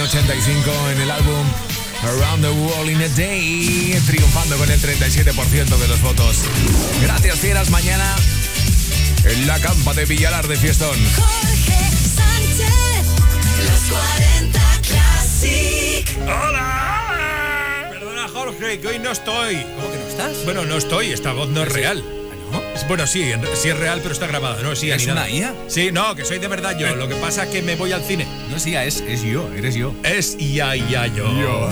85 en el álbum Around the World in a Day, triunfando con el 37% de los votos. Gracias, fieras. Mañana en la campa de Villalar de Fiestón. Jorge Sánchez, los 40 Classic. ¡Hola! Perdona, Jorge, que hoy no estoy. ¿Cómo que no estás? Bueno, no estoy, esta voz no es real. Bueno, sí, sí es real, pero está grabada, ¿no? Sí, ¿Es una IA? Sí, no, que soy de verdad yo. Lo que pasa es que me voy al cine. No es IA, es, es yo, eres yo. Es IA, IA, yo. Yo.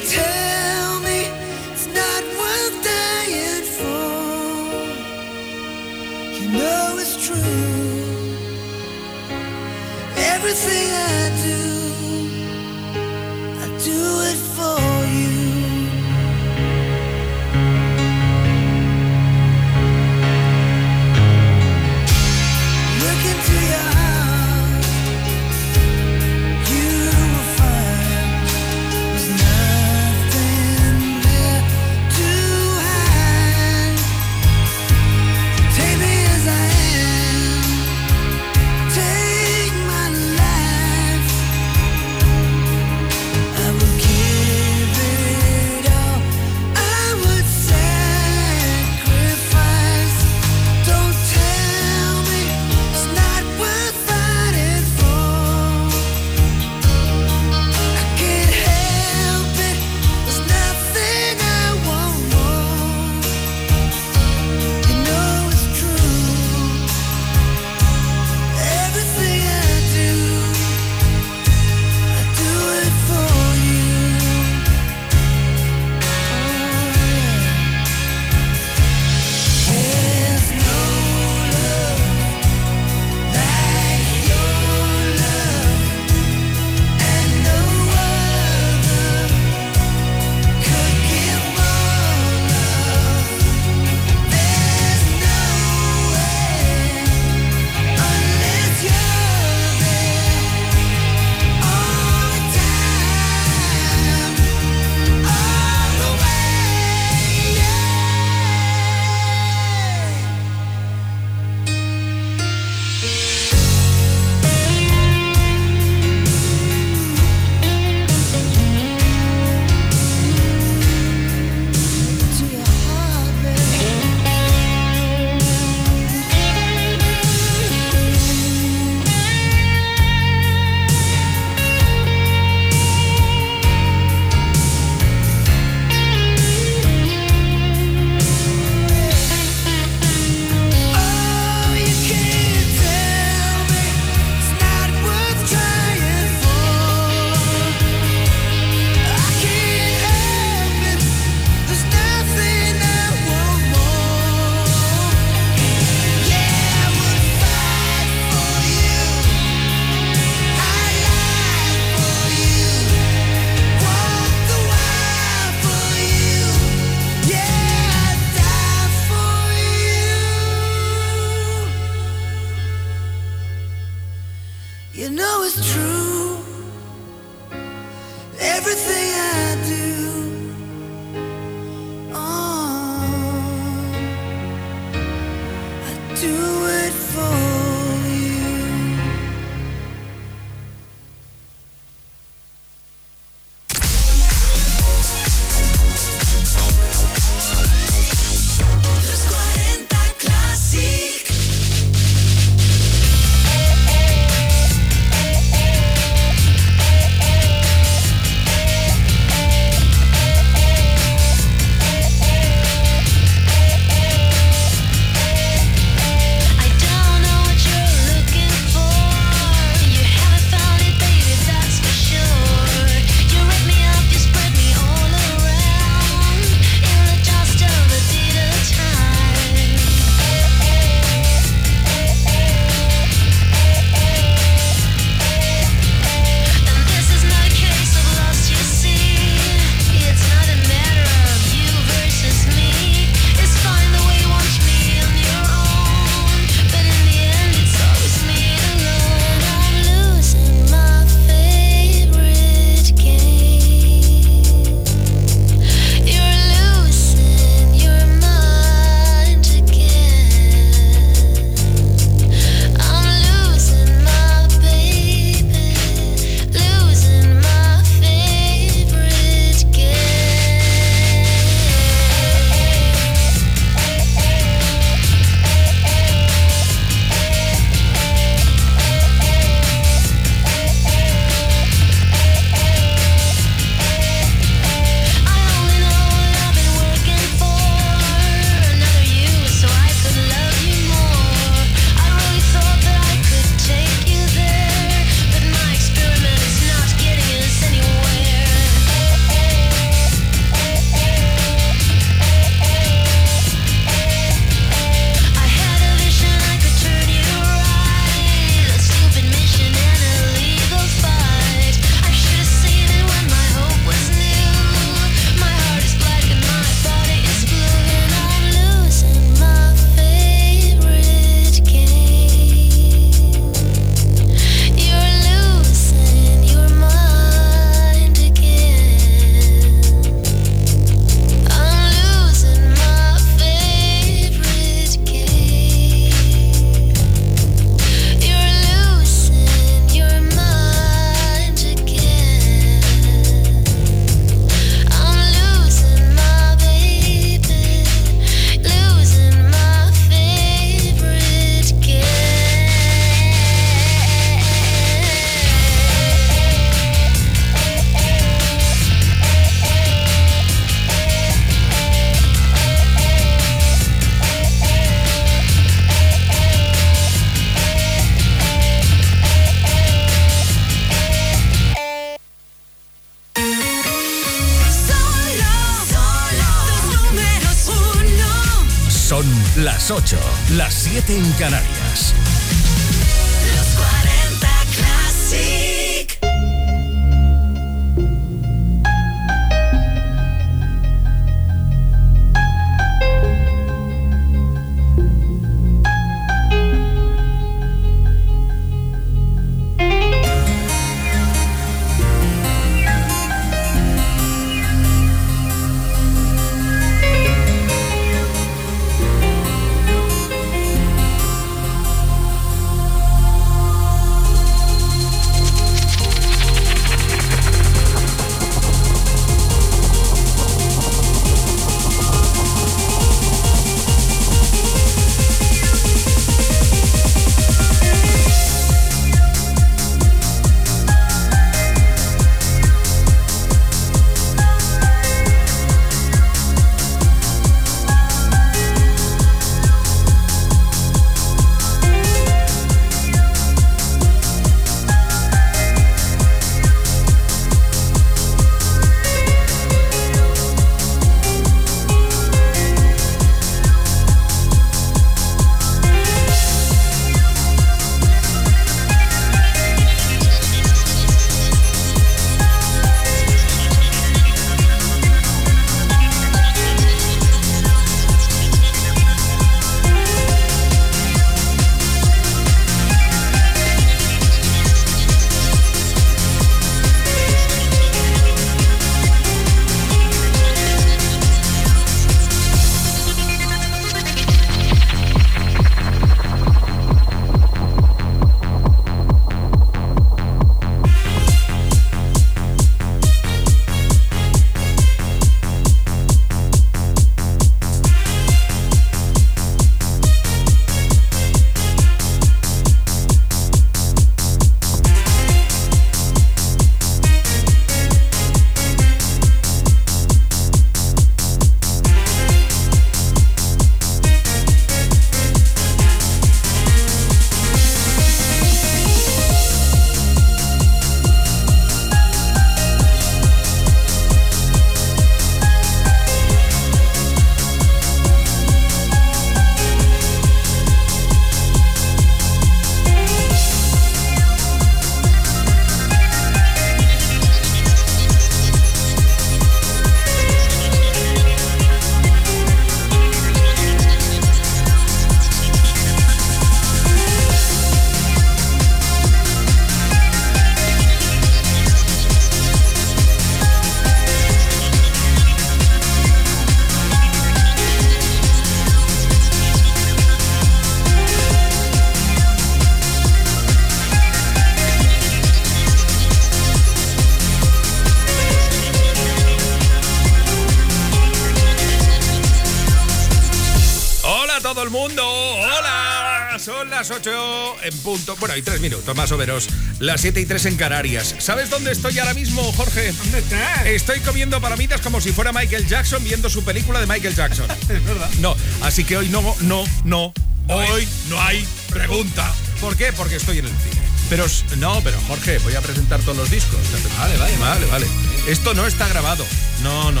Punto. Bueno, hay 3 minutos más o menos. Las 7 y 3 en Canarias. ¿Sabes dónde estoy ahora mismo, Jorge? ¿Dónde estás? Estoy comiendo palomitas como si fuera Michael Jackson viendo su película de Michael Jackson. Es verdad. No, así que hoy no, no, no. No hay- Hoy no hay pregunta. ¿Por qué? Porque estoy en el cine. Pero s- no, pero Jorge, voy a presentar todos los discos. Vale, vale, Vale, vale. Esto no está grabado. No, no.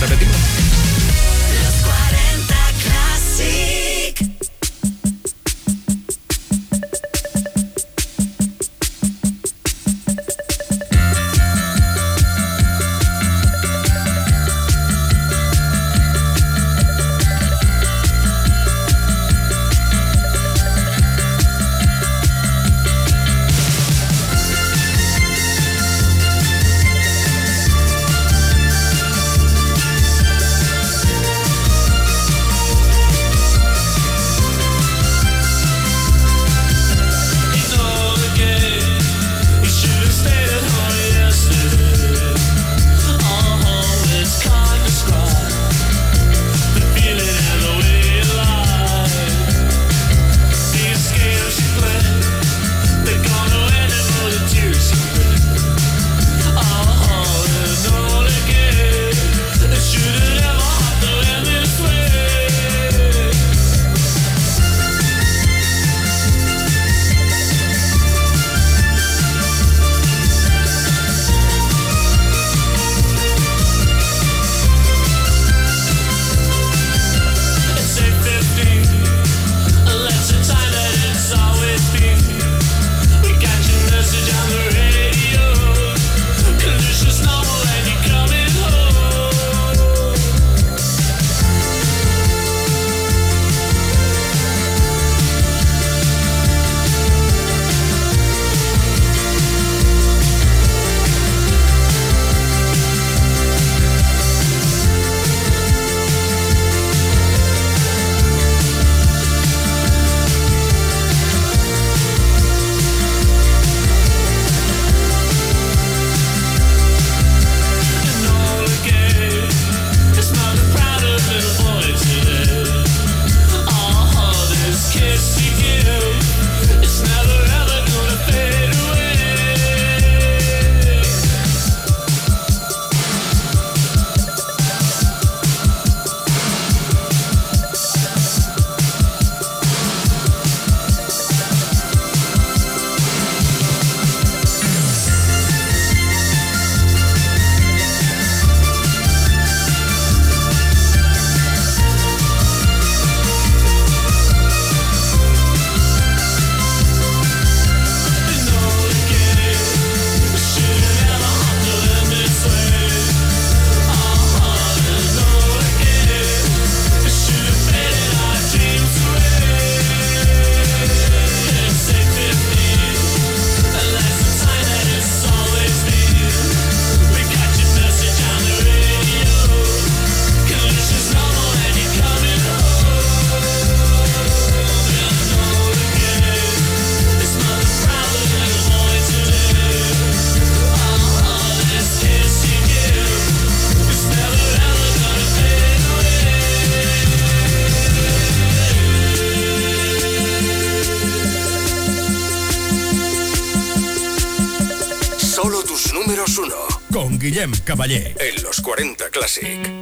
Repetimos. Los 40 Classic. Caballé. En los 40 Classic.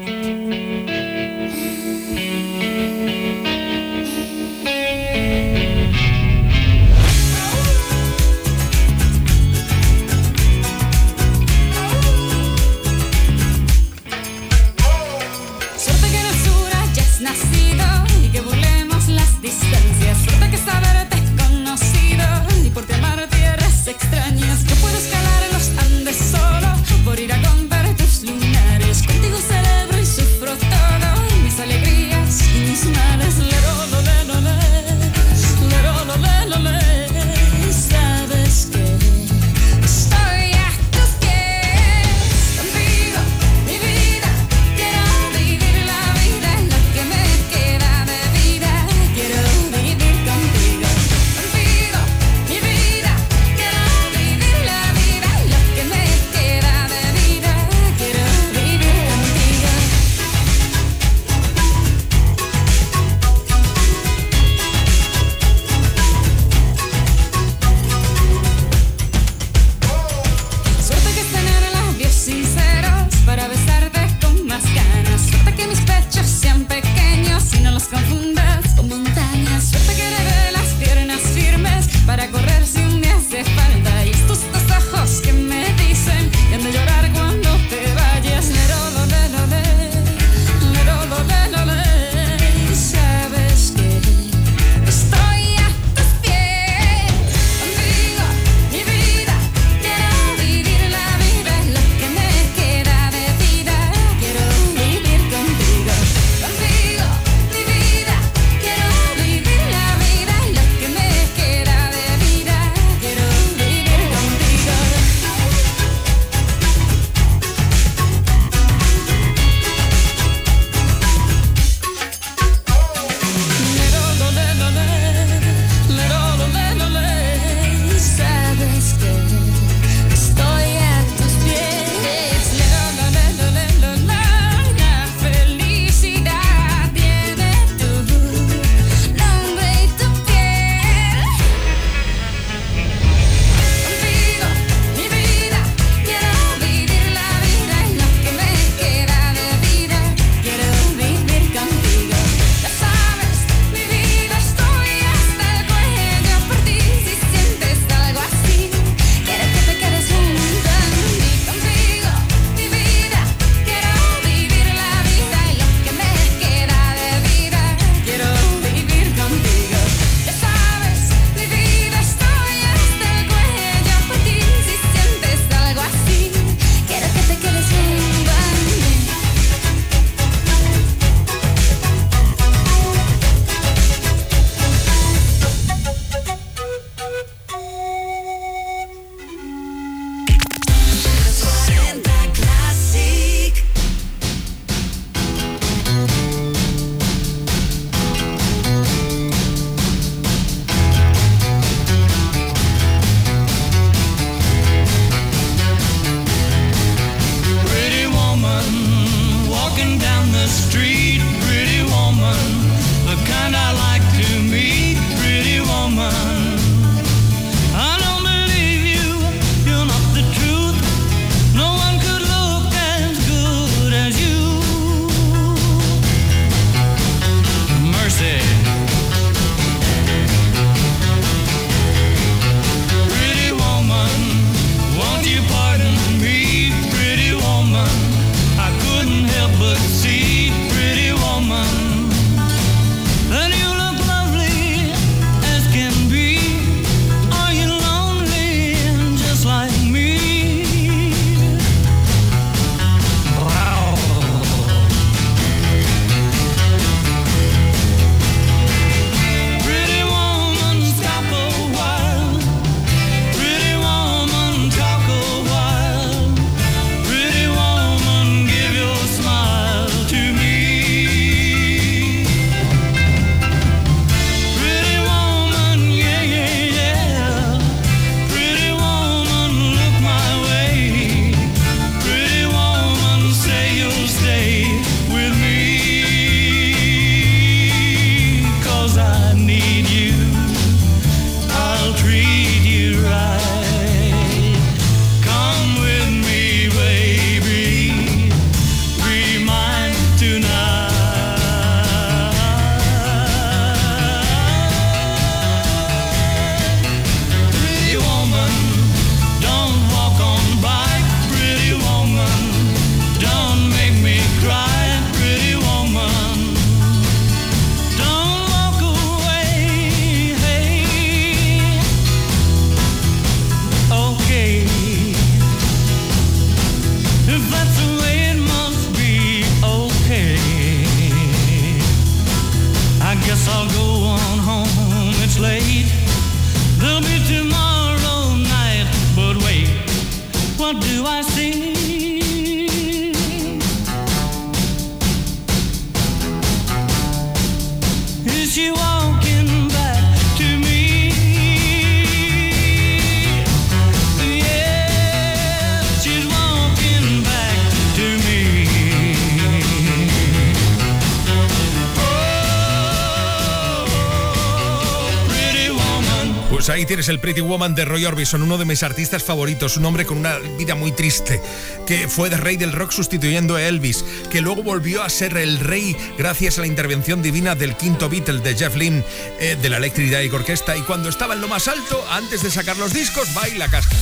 Ahí tienes el Pretty Woman de Roy Orbison, uno de mis artistas favoritos, un hombre con una vida muy triste, que fue de rey del rock sustituyendo a Elvis, que luego volvió a ser el rey gracias a la intervención divina del quinto Beatle de Jeff Lynne eh, de la Electric Light Orchestra y cuando estaba en lo más alto, antes de sacar los discos, baila casca.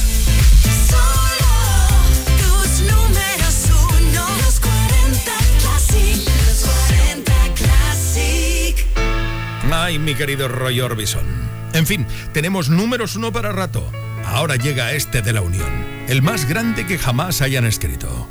Solo tus números uno, los 40 Classic, los 40 Classic. Ay, mi querido Roy Orbison. En fin, tenemos números uno para rato. Ahora llega este de la Unión, el más grande que jamás hayan escrito.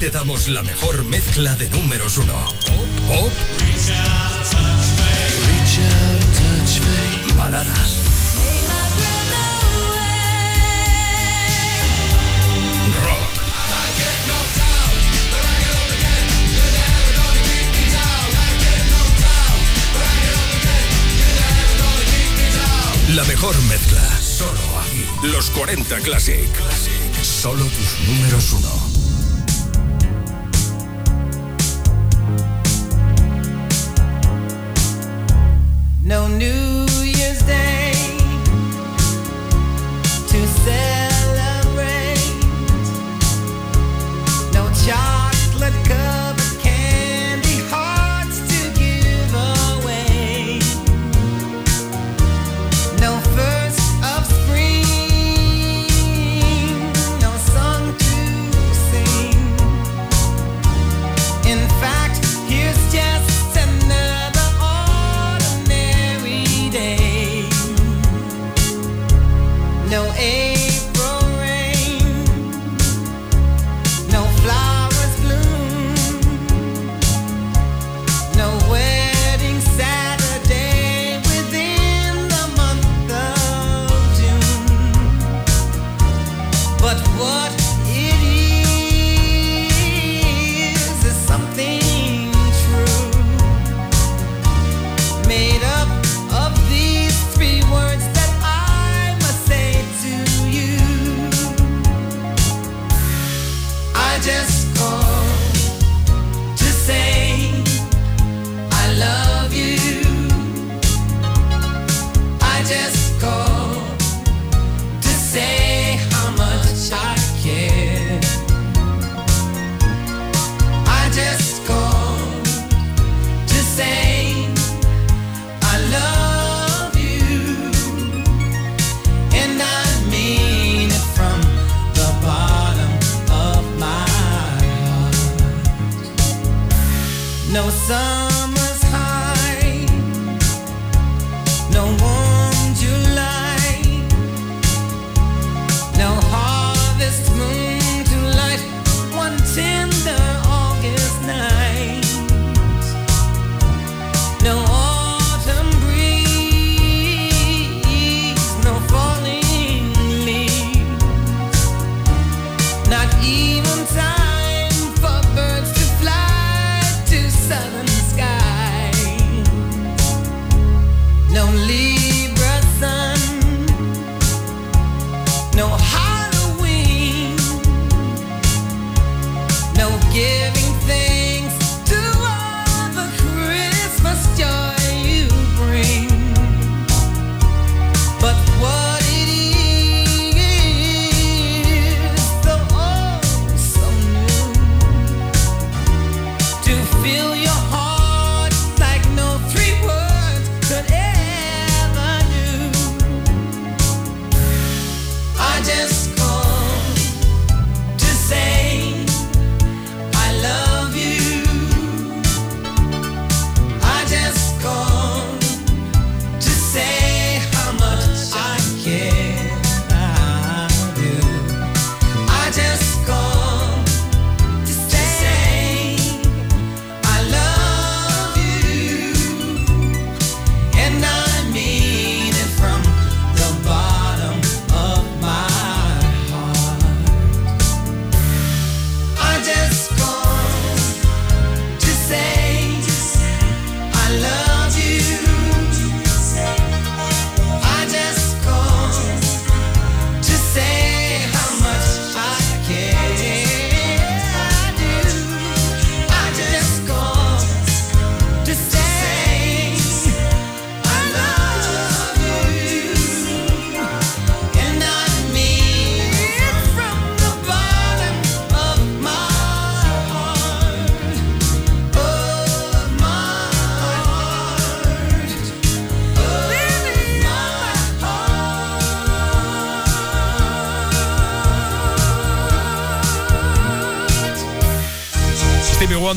te damos la mejor mezcla de números uno. Pop, baladas. La mejor mezcla. Solo aquí. Los 40 Classic. Solo tus números uno.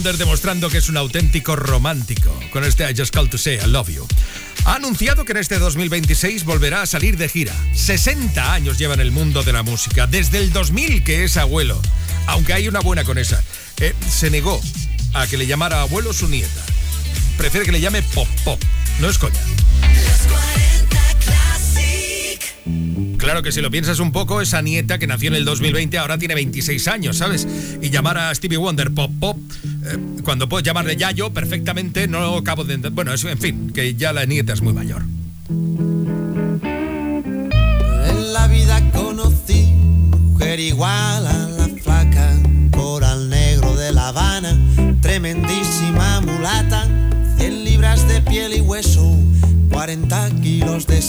Demostrando que es un auténtico romántico. Con este I Just Call to Say I Love You. Ha anunciado que en este 2026 volverá a salir de gira. 60 años lleva en el mundo de la música, desde el 2000 que es abuelo. Aunque hay una buena con esa. Eh, se negó a que le llamara abuelo su nieta. Prefiere que le llame Pop Pop. No es coña. Claro que si lo piensas un poco, esa nieta que nació en el 2020 ahora tiene 26 años, ¿sabes? Y llamar a Stevie Wonder Pop Pop cuando puedes llamarle Yayo perfectamente, no acabo de entender. Bueno, eso, en fin, que ya la nieta es muy mayor. En la vida conocí mujer igual a la flaca, coral negro de La Habana, tremendísima mulata, 100 libras de piel y hueso, 40 kilos de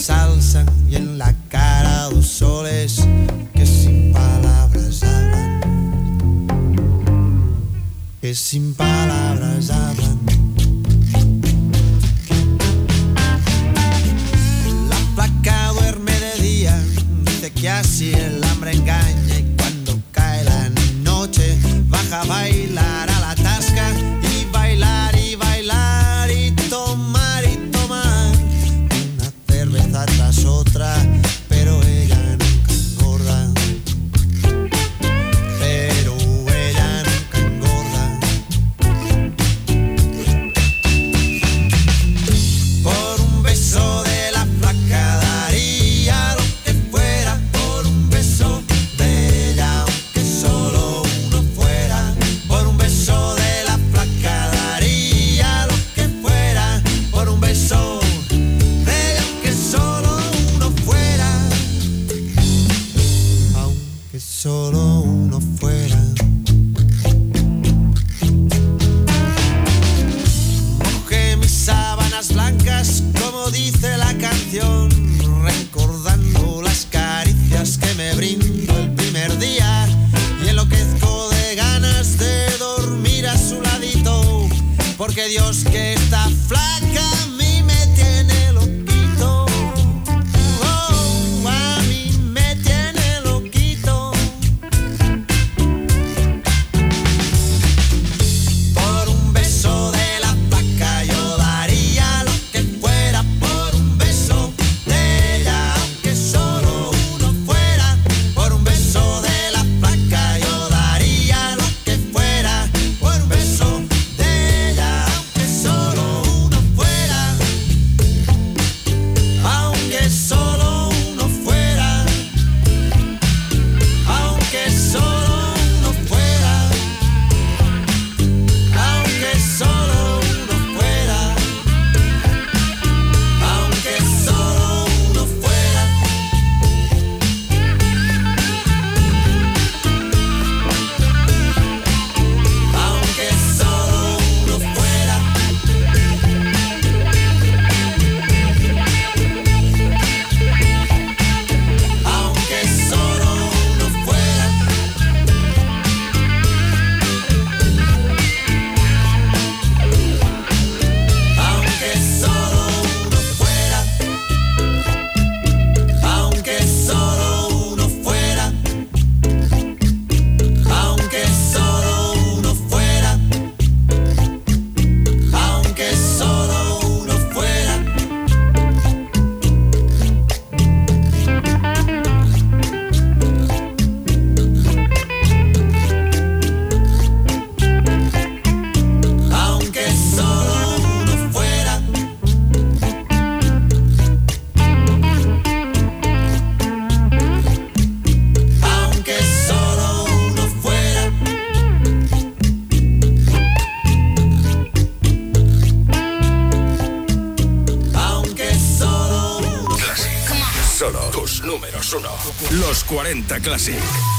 40 Classic.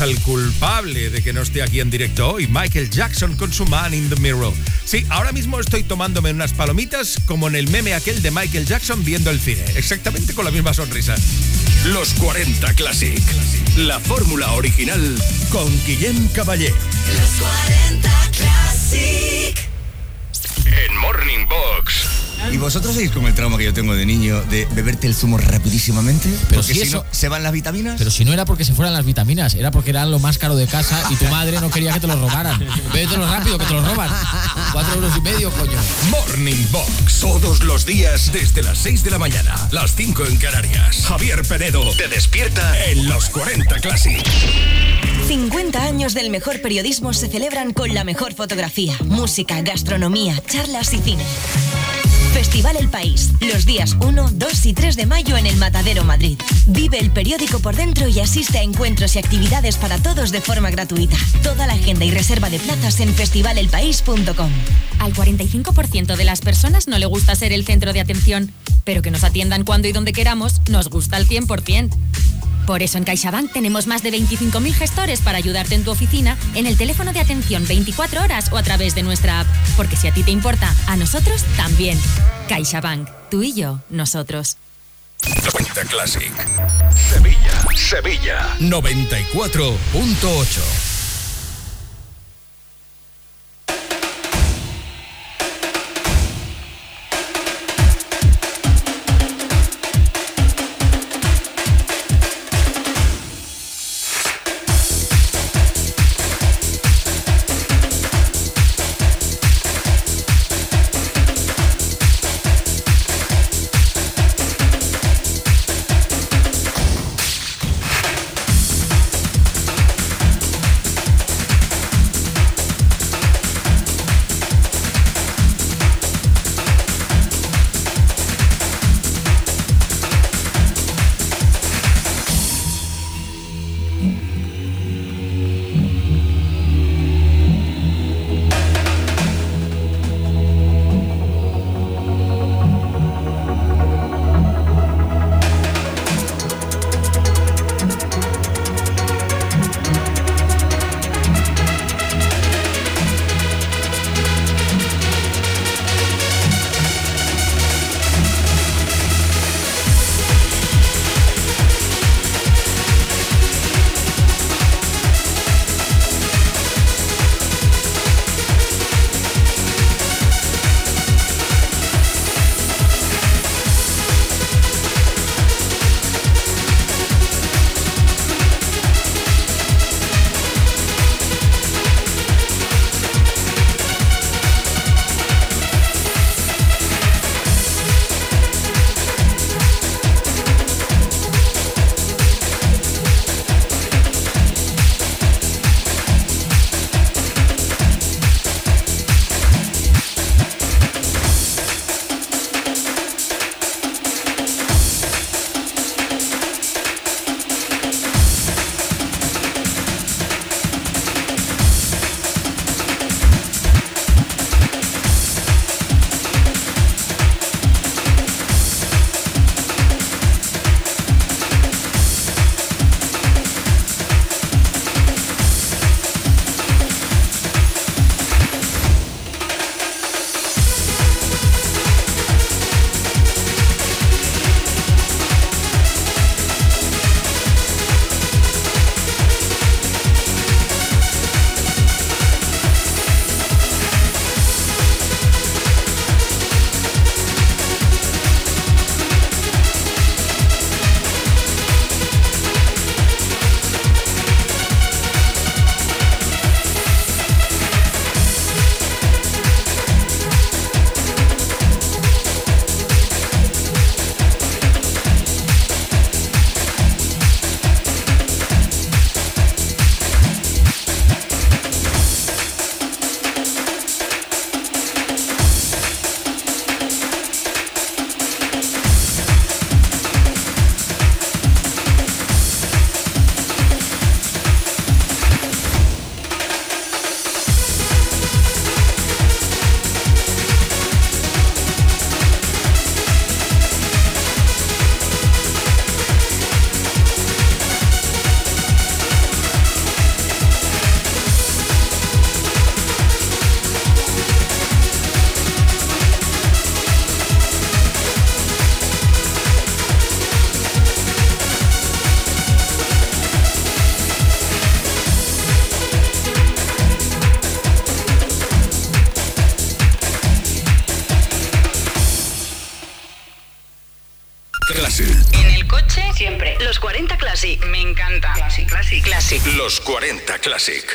Tienes al culpable de que no esté aquí en directo hoy, Michael Jackson con su Man in the Mirror. Sí, ahora mismo estoy tomándome unas palomitas como en el meme aquel de Michael Jackson viendo el cine, exactamente con la misma sonrisa. Los 40 Classic. La fórmula original con Guillem Caballé. Los 40 ¿Y vosotros seguís con el trauma que yo tengo de niño de beberte el zumo rapidísimamente? Pero porque si si eso- no, ¿se van las vitaminas? Pero si no era porque se fueran las vitaminas, era porque eran lo más caro de casa y tu madre no quería que te lo robaran. Bébetelo rápido, que te lo roban. Cuatro euros y medio, coño. Morning Box. Todos los días desde las 6 de la mañana. Las 5 en Canarias. Javier Penedo te despierta en los 40 Classic. 50 años del mejor periodismo se celebran con la mejor fotografía, música, gastronomía, charlas y cine. Festival El País, los días 1, 2 y 3 de mayo en el Matadero Madrid. Vive el periódico por dentro y asiste a encuentros y actividades para todos de forma gratuita. Toda la agenda y reserva de plazas en festivalelpaís.com. Al 45% de las personas no le gusta ser el centro de atención, pero que nos atiendan cuando y donde queramos nos gusta al 100%. Por eso en CaixaBank tenemos más de 25.000 gestores para ayudarte en tu oficina, en el teléfono de atención 24 horas o a través de nuestra app. Porque si a ti te importa, a nosotros también. CaixaBank, tú y yo, nosotros. 40 Classic. Sevilla. Sevilla. 94.8. Classic.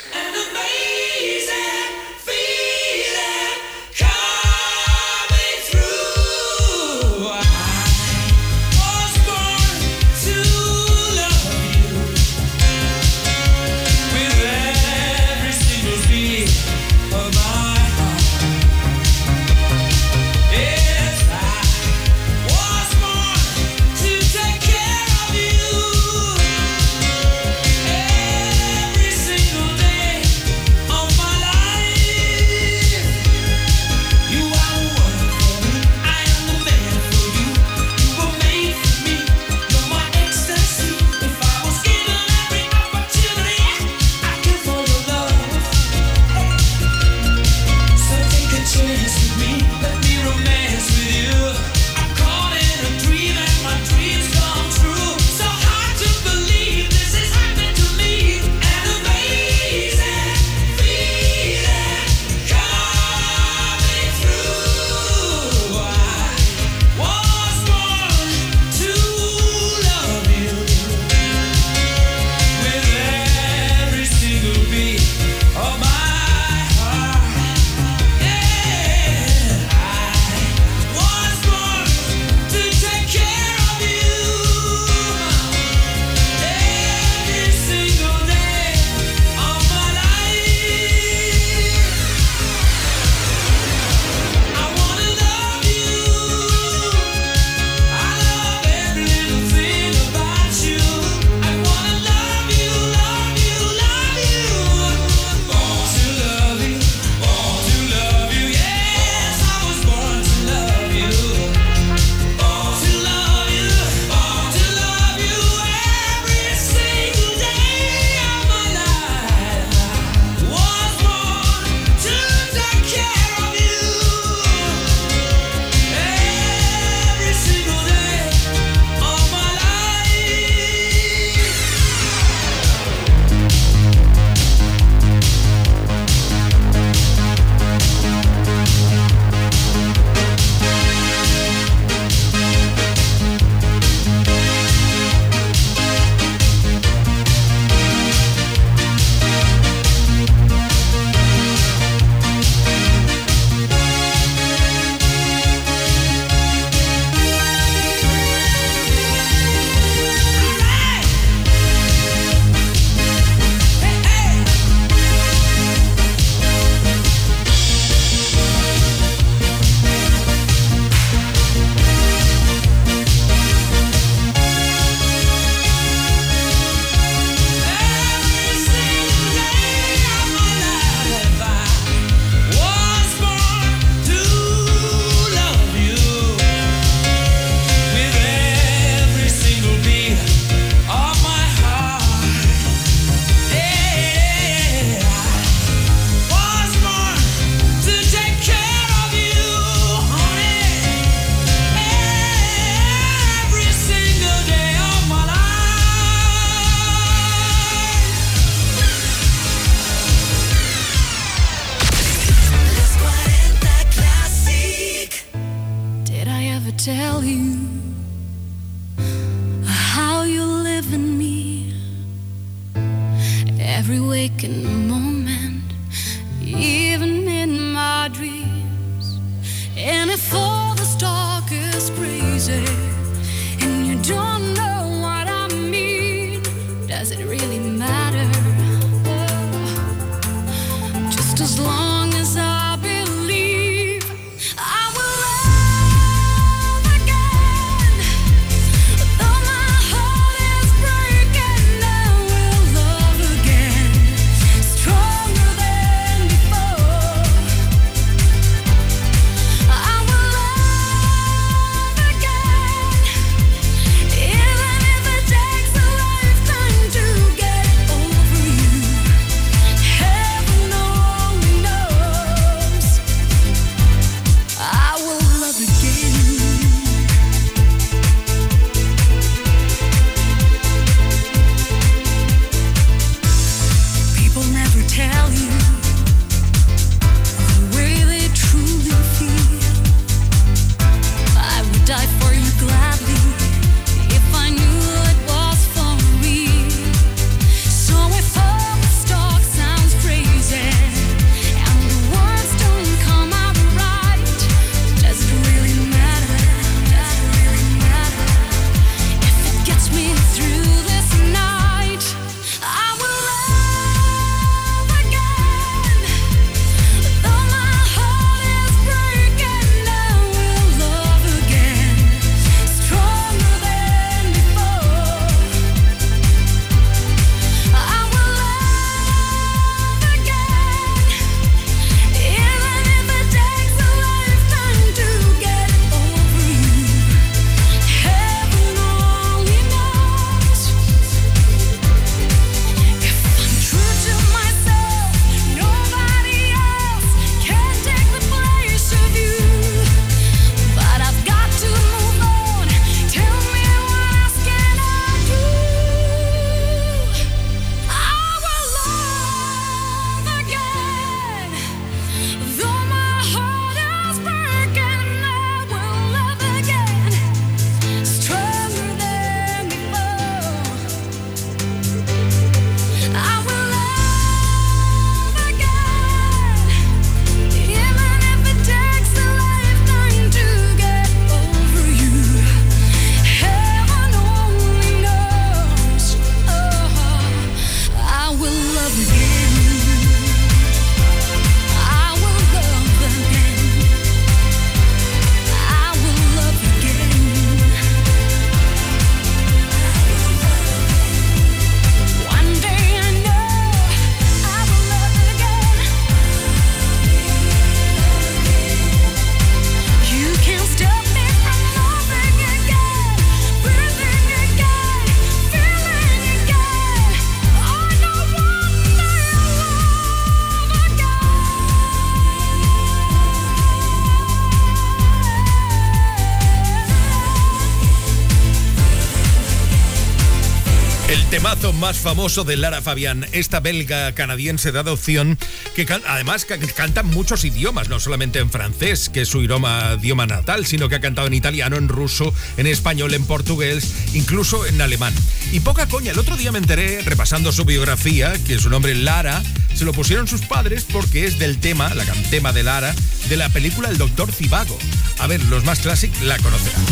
más famoso de Lara Fabián, esta belga canadiense de adopción, que además canta muchos idiomas, no solamente en francés, que es su idioma, idioma natal, sino que ha cantado en italiano, en ruso, en español, en portugués, incluso en alemán. Y poca coña, el otro día me enteré, repasando su biografía, que su nombre Lara, se lo pusieron sus padres porque es del tema, la tema de Lara, de la película El Doctor Cibago. A ver, los más clásicos la conocerán.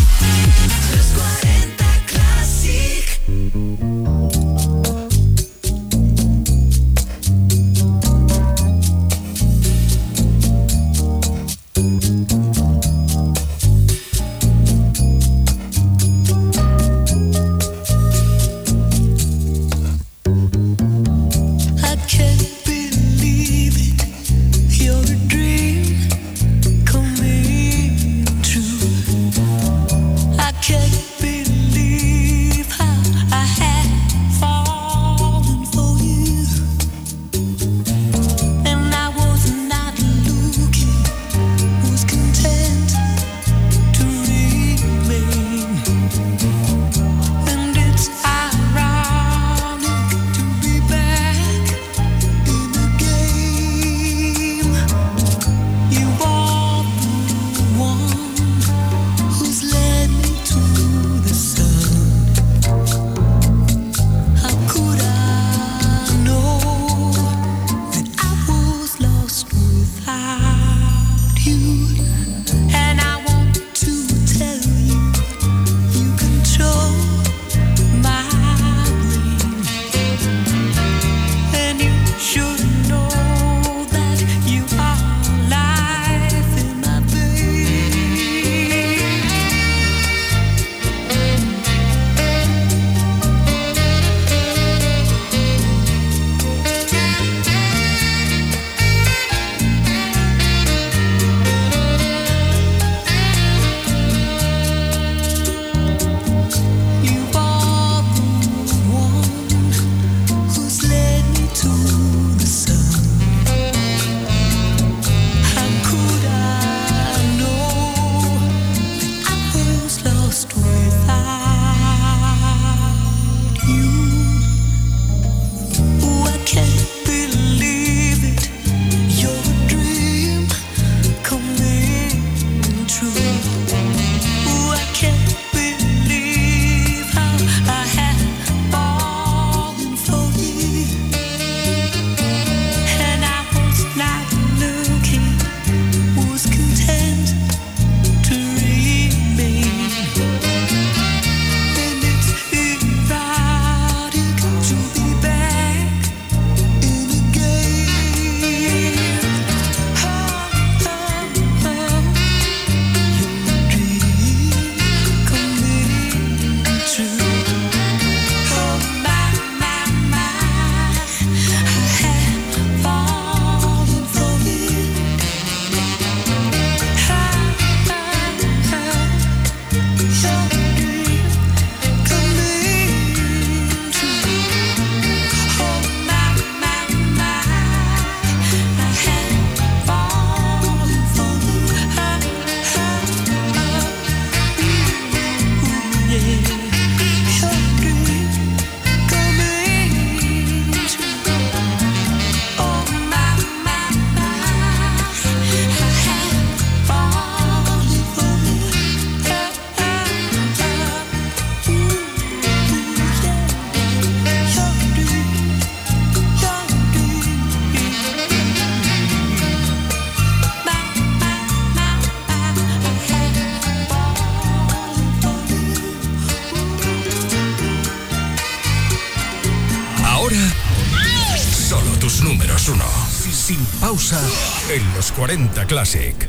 40 Classic.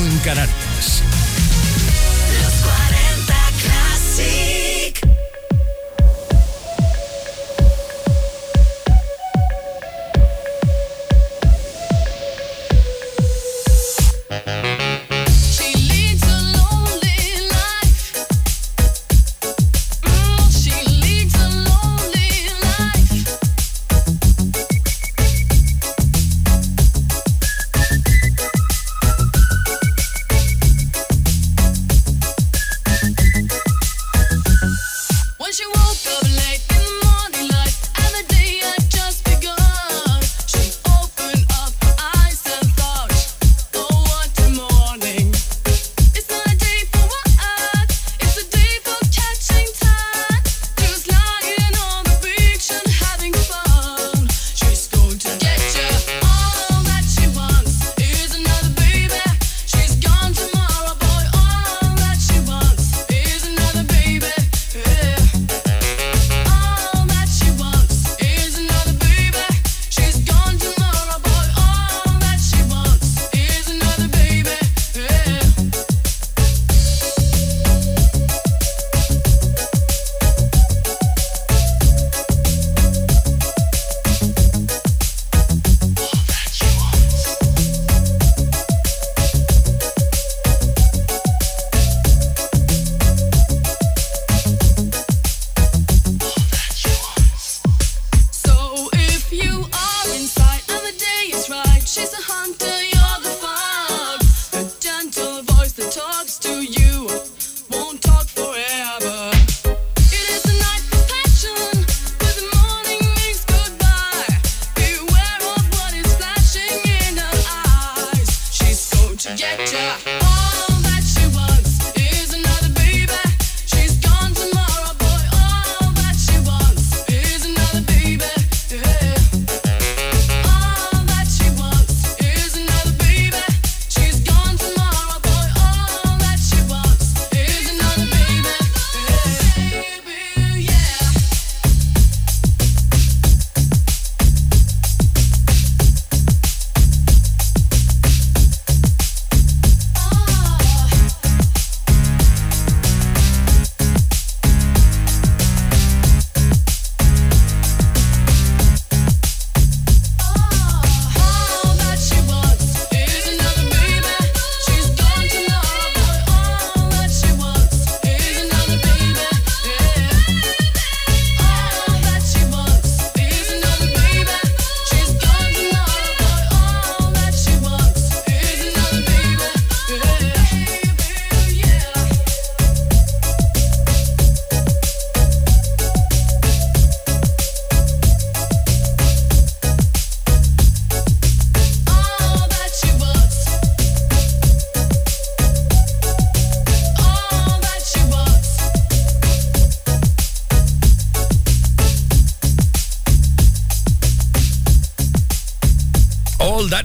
En Canarias.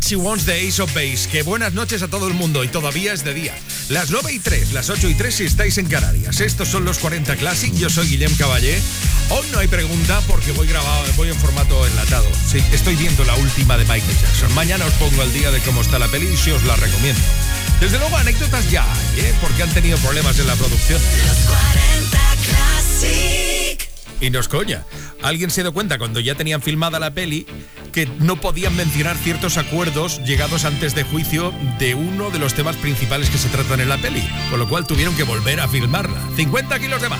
She Wants the Ace of Base. Que buenas noches a todo el mundo y todavía es de día. Las 9 y 3, las 8 y 3 si estáis en Canarias. Estos son los 40 Classic. Yo soy Guillem Caballé. Hoy no hay pregunta porque voy grabado, voy en formato enlatado. Sí, estoy viendo la última de Michael Jackson. Mañana os pongo al día de cómo está la peli y si os la recomiendo. Desde luego, anécdotas ya ¿eh? Porque han tenido problemas en la producción. Y no es coña. Alguien se dio cuenta cuando ya tenían filmada la peli no podían mencionar ciertos acuerdos llegados antes de juicio de uno de los temas principales que se tratan en la peli, con lo cual tuvieron que volver a filmarla. 50 kilos de más.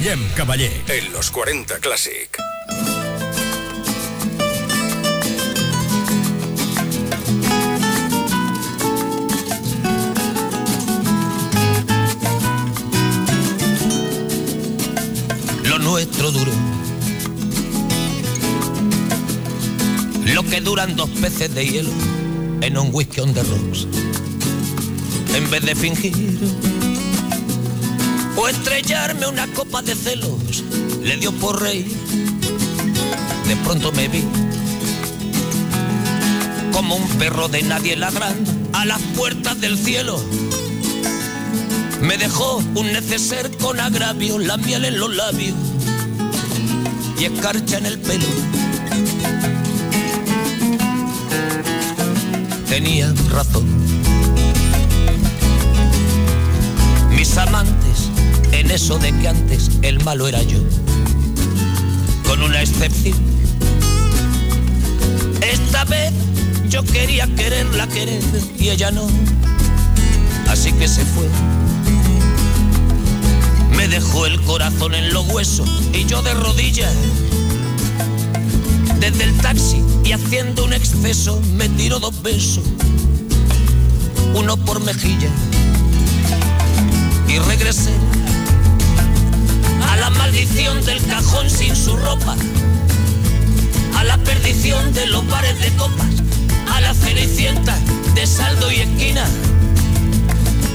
Guillem Caballé. En los 40 Classic. lo nuestro duro. Lo que duran dos peces de hielo en un whisky on the rocks. En vez de fingir o estrellarme una copa de celos, le dio por rey. De pronto me vi como un perro de nadie ladrando a las puertas del cielo. Me dejó un neceser con agravio, la miel en los labios y escarcha en el pelo. Tenía razón. Mis amantes, eso de que antes el malo era yo, con una excepción. Esta vez yo quería quererla querer y ella no, así que se fue. Me dejó el corazón en los huesos y yo de rodillas. Desde el taxi y haciendo un exceso me tiró dos besos, uno por mejilla. Y regresé maldición del cajón sin su ropa, a la perdición de los bares de copas, a la cenicienta de saldo y esquina.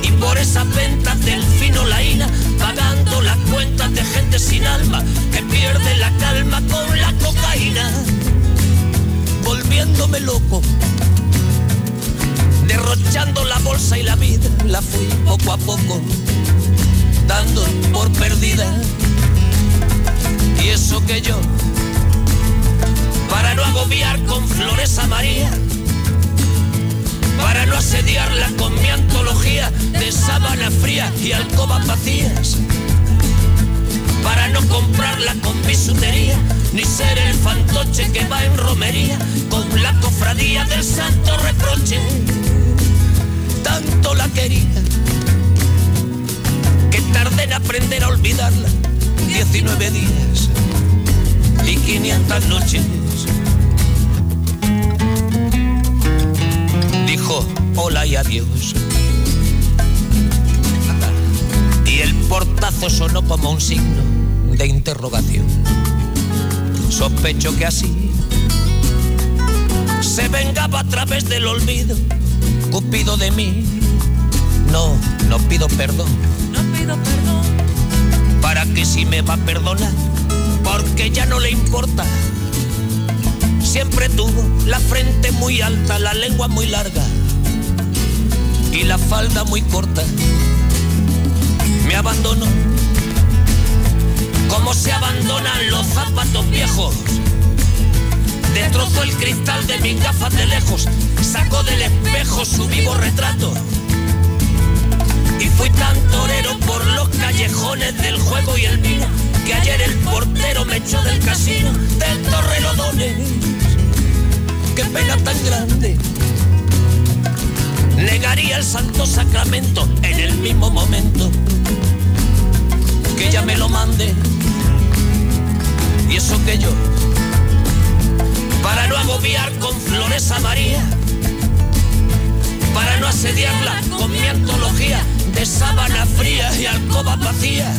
Y por esas ventas del fino laína, pagando las cuentas de gente sin alma que pierde la calma con la cocaína, volviéndome loco, derrochando la bolsa y la vida, la fui poco a poco, dando por perdida. Y eso que yo, para no agobiar con flores a María, para no asediarla con mi antología de sábana fría y alcobas vacías, para no comprarla con bisutería, ni ser el fantoche que va en romería con la cofradía del santo reproche. Tanto la quería que tardé en aprender a olvidarla 19 días y 500 noches. dijo hola y adiós. Y el portazo sonó como un signo de interrogación. Sospecho que así se vengaba a través del olvido, Cupido de mí. No, no pido perdón. No pido perdón. ¿Para que si me va a perdonar? Porque ya no le importa siempre tuvo la frente muy alta, la lengua muy larga y la falda muy corta. Me abandonó como se abandonan los zapatos viejos. Destrozó el cristal de mis gafas de lejos, sacó del espejo su vivo retrato. Fui tan torero por los callejones del juego y el vino que ayer el portero me echó del casino del Torrelodones qué pena tan grande. Negaría el santo sacramento en el mismo momento que ella me lo mande. Y eso que yo, para no agobiar con flores a María, para no asediarla con mi antología de sábana fría y alcoba vacía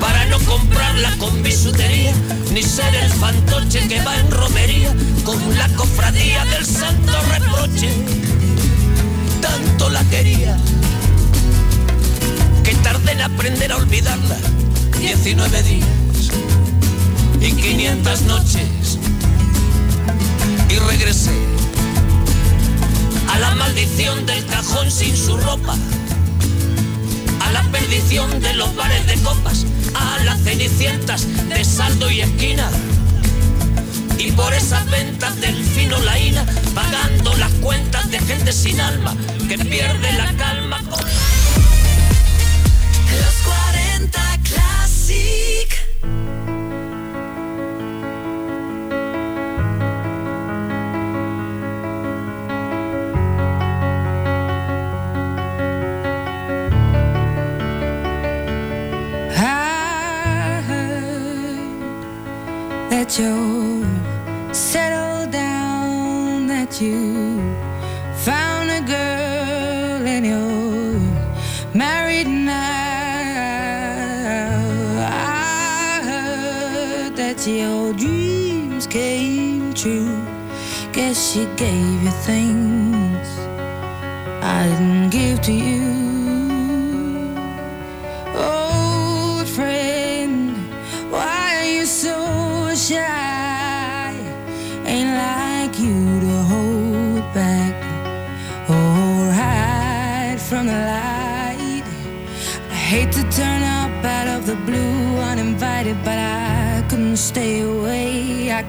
para no comprarla con bisutería, ni ser el fantoche que va en romería con la cofradía del santo reproche. Tanto la quería que tardé en aprender a olvidarla. 19 días y 500 noches. Y regresé a la maldición del cajón sin su ropa. A la perdición de los bares de copas, a las cenicientas de saldo y esquina. Y por esas ventas del fino laína, pagando las cuentas de gente sin alma que pierde la calma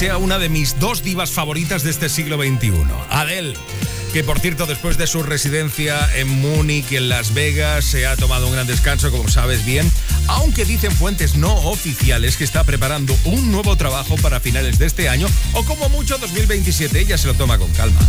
sea una de mis dos divas favoritas de este siglo XXI. Adele que por cierto, después de su residencia en Múnich, en Las Vegas, se ha tomado un gran descanso, como sabes bien, aunque dicen fuentes no oficiales que está preparando un nuevo trabajo para finales de este año o como mucho 2027, ella se lo toma con calma.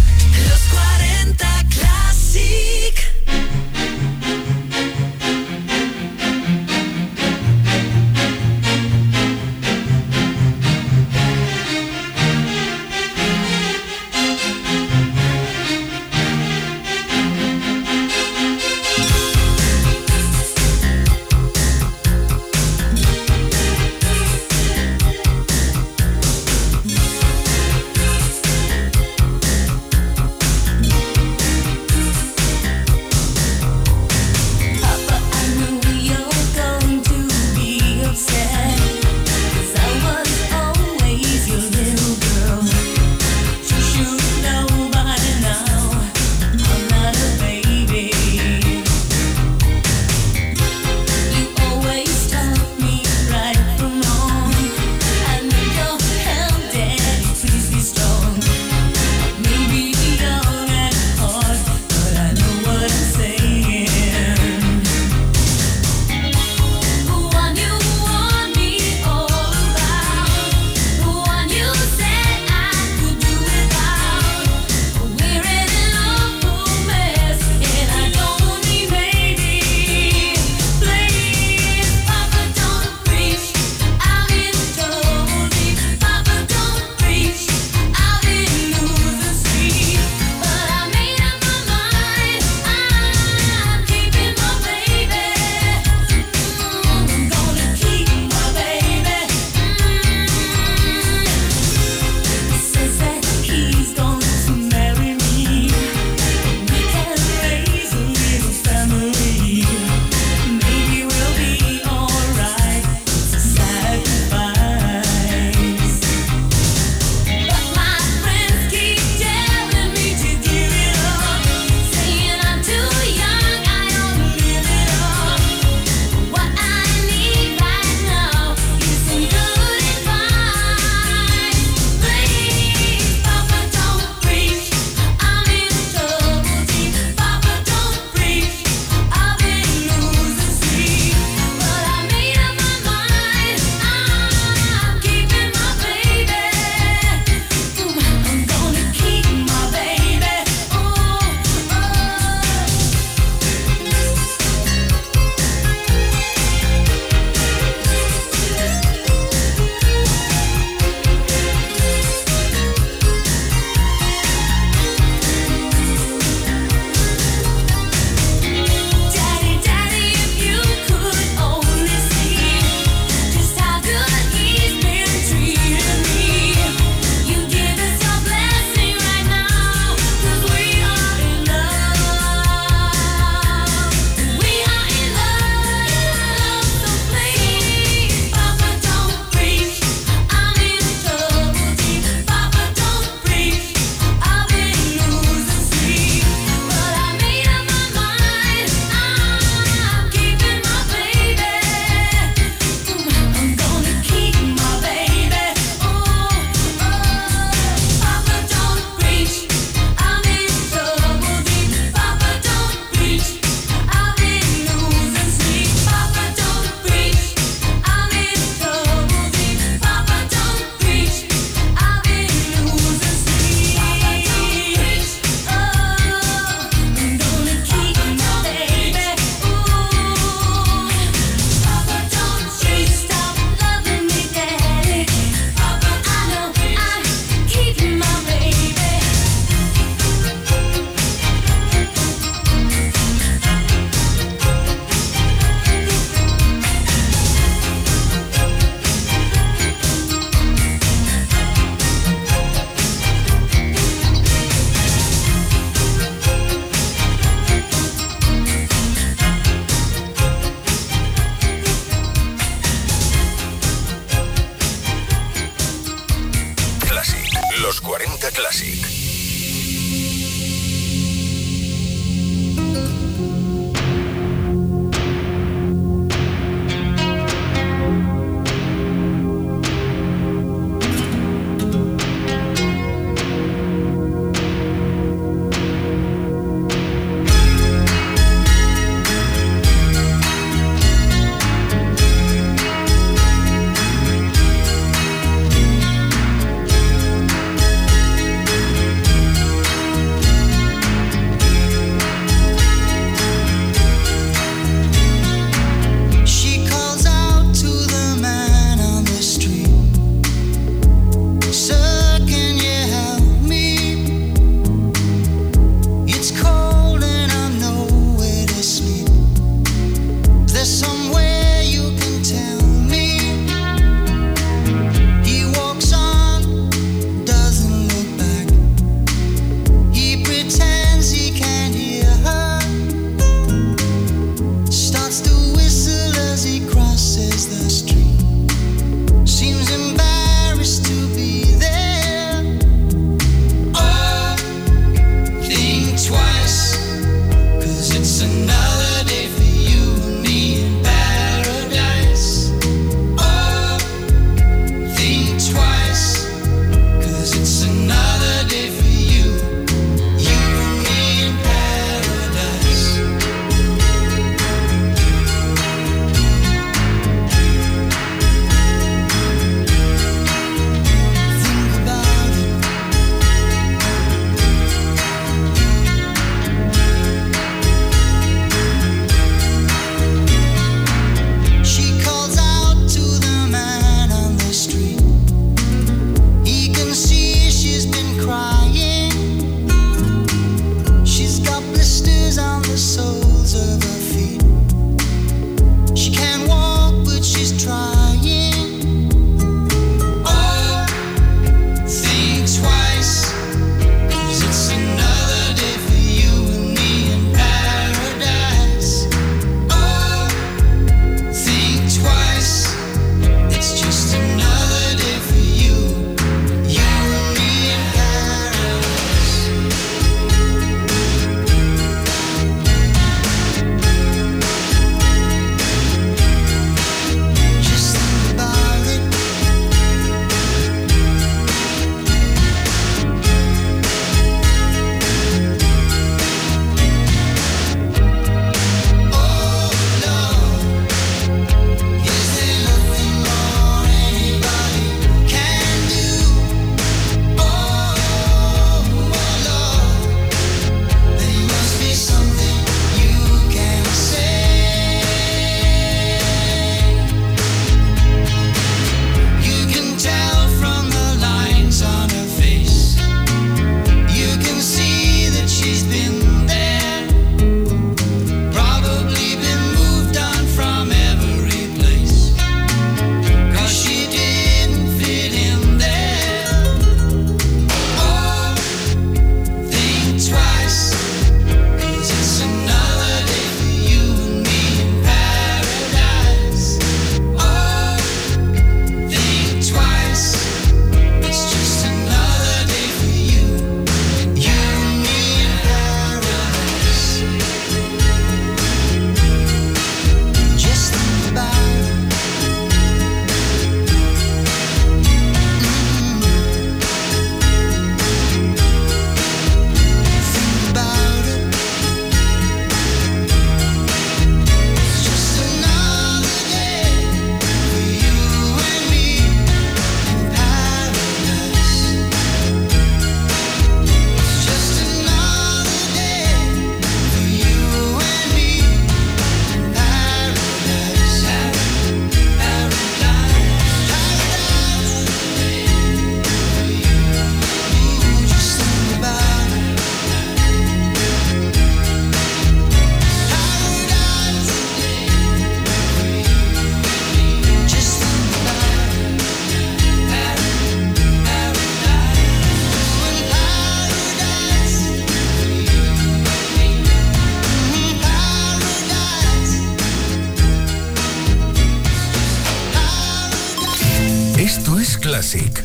Classic.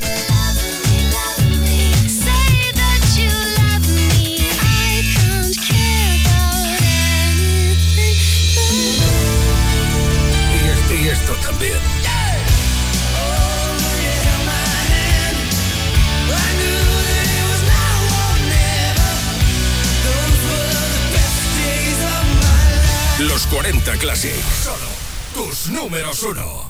Y esto también. Los 40 Classic. Solo tus números uno.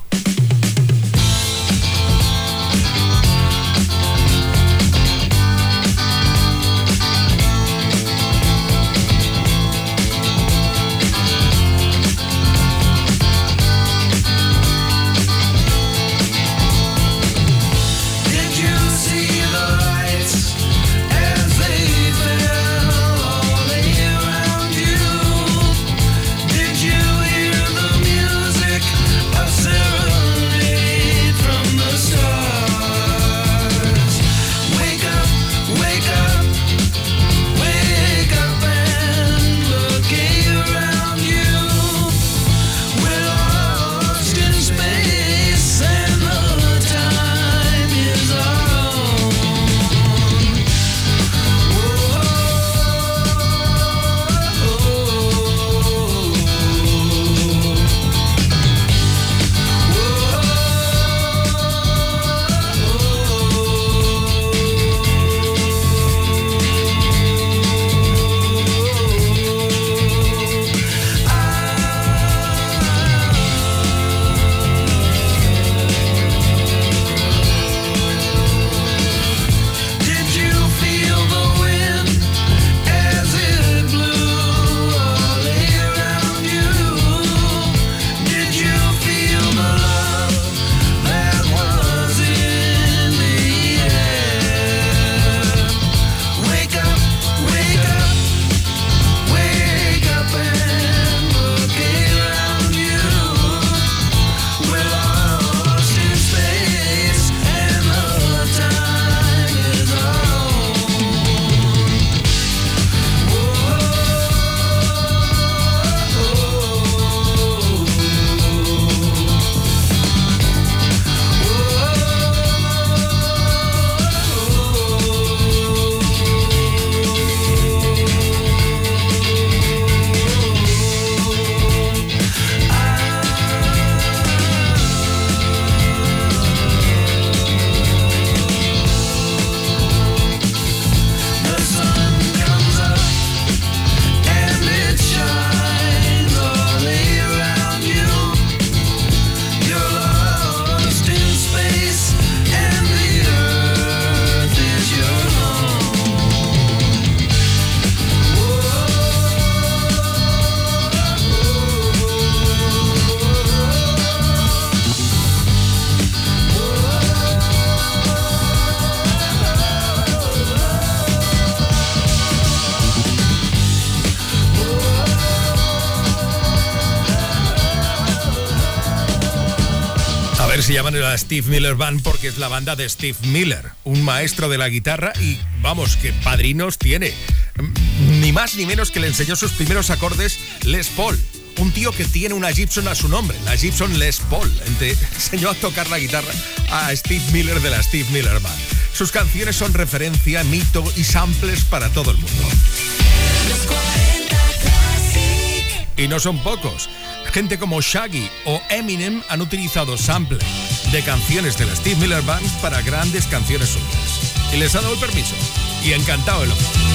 Steve Miller Band porque es la banda de Steve Miller, un maestro de la guitarra y vamos, que padrinos tiene. Mm, Ni más ni menos que le enseñó sus primeros acordes Les Paul. Un tío que tiene una Gibson a su nombre, la Gibson Les Paul. Enseñó a tocar la guitarra a Steve Miller de la Steve Miller Band. Sus canciones son referencia, mito y samples para todo el mundo. Y no son pocos. Gente como Shaggy o Eminem han utilizado samples de canciones de la Steve Miller Band para grandes canciones suyas. Y les ha dado el permiso. Y encantado el hombre.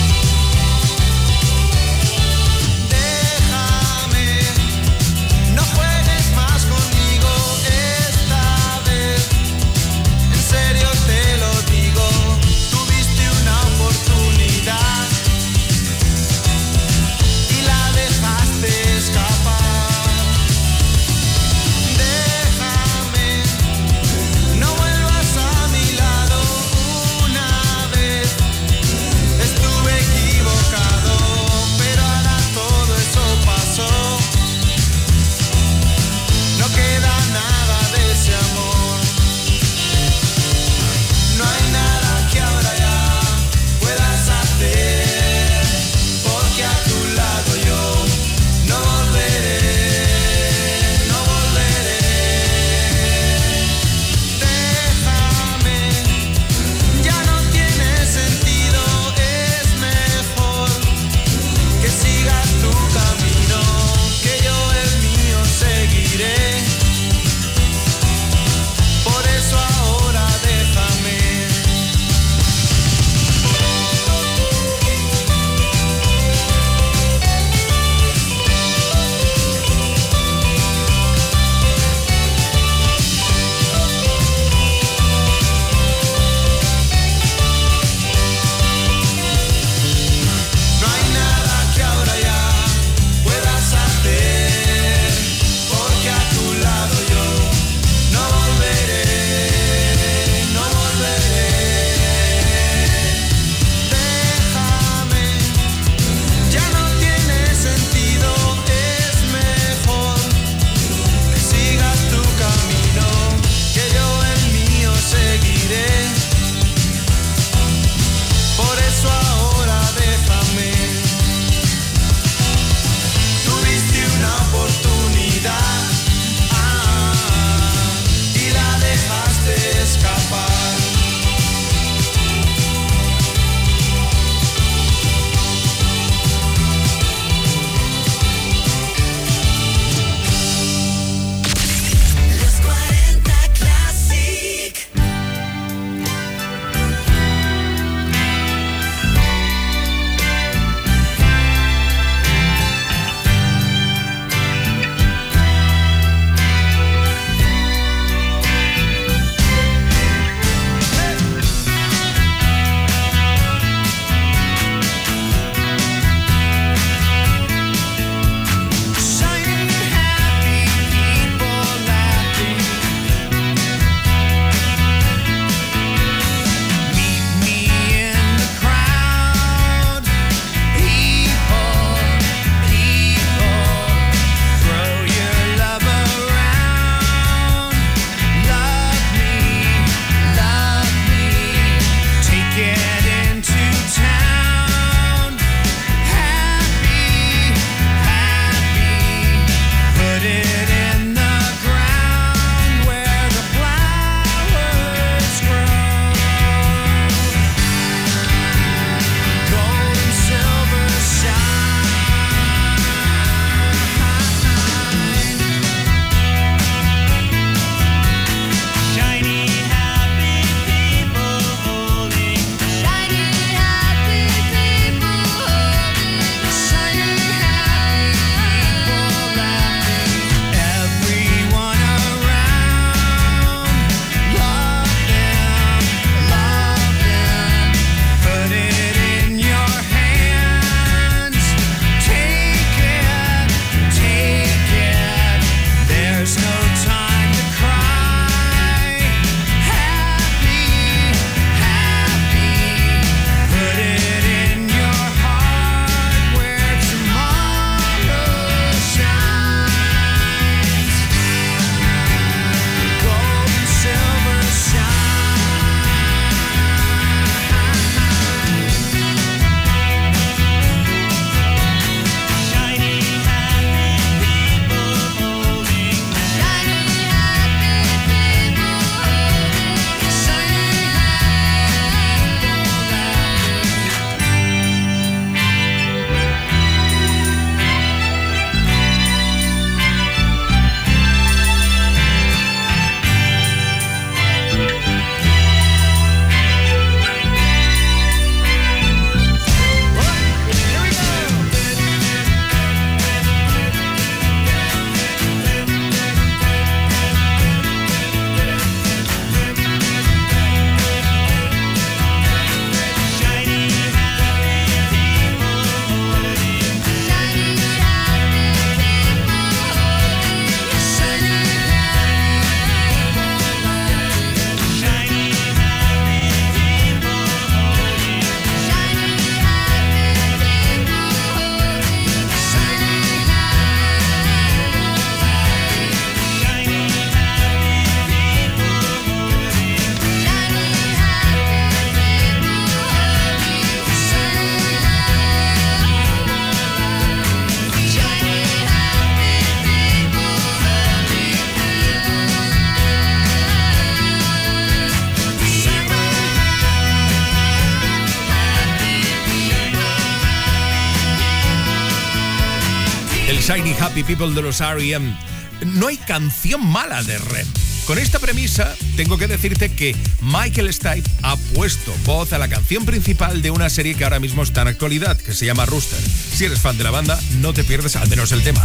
De los R.E.M. No hay canción mala de REM. Con esta premisa, tengo que decirte que Michael Stipe ha puesto voz a la canción principal de una serie que ahora mismo está en actualidad, que se llama Rooster. Si eres fan de la banda, no te pierdes al menos el tema.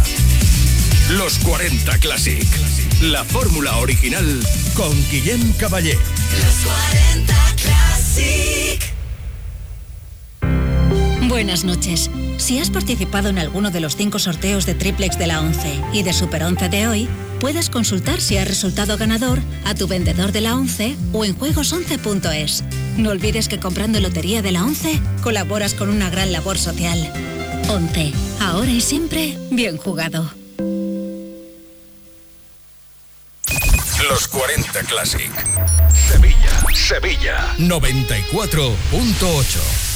Los 40 Classic. La fórmula original con Guillem Caballé. Los 40 Classic. Buenas noches. Si has participado en alguno de los cinco sorteos de Triplex de la 11 y de Super 11 de hoy, puedes consultar si has resultado ganador a tu vendedor de la 11 o en juegos11.es. No olvides que comprando Lotería de la 11 colaboras con una gran labor social. 11. Ahora y siempre, bien jugado. Los 40 Classic. Sevilla, Sevilla 94.8.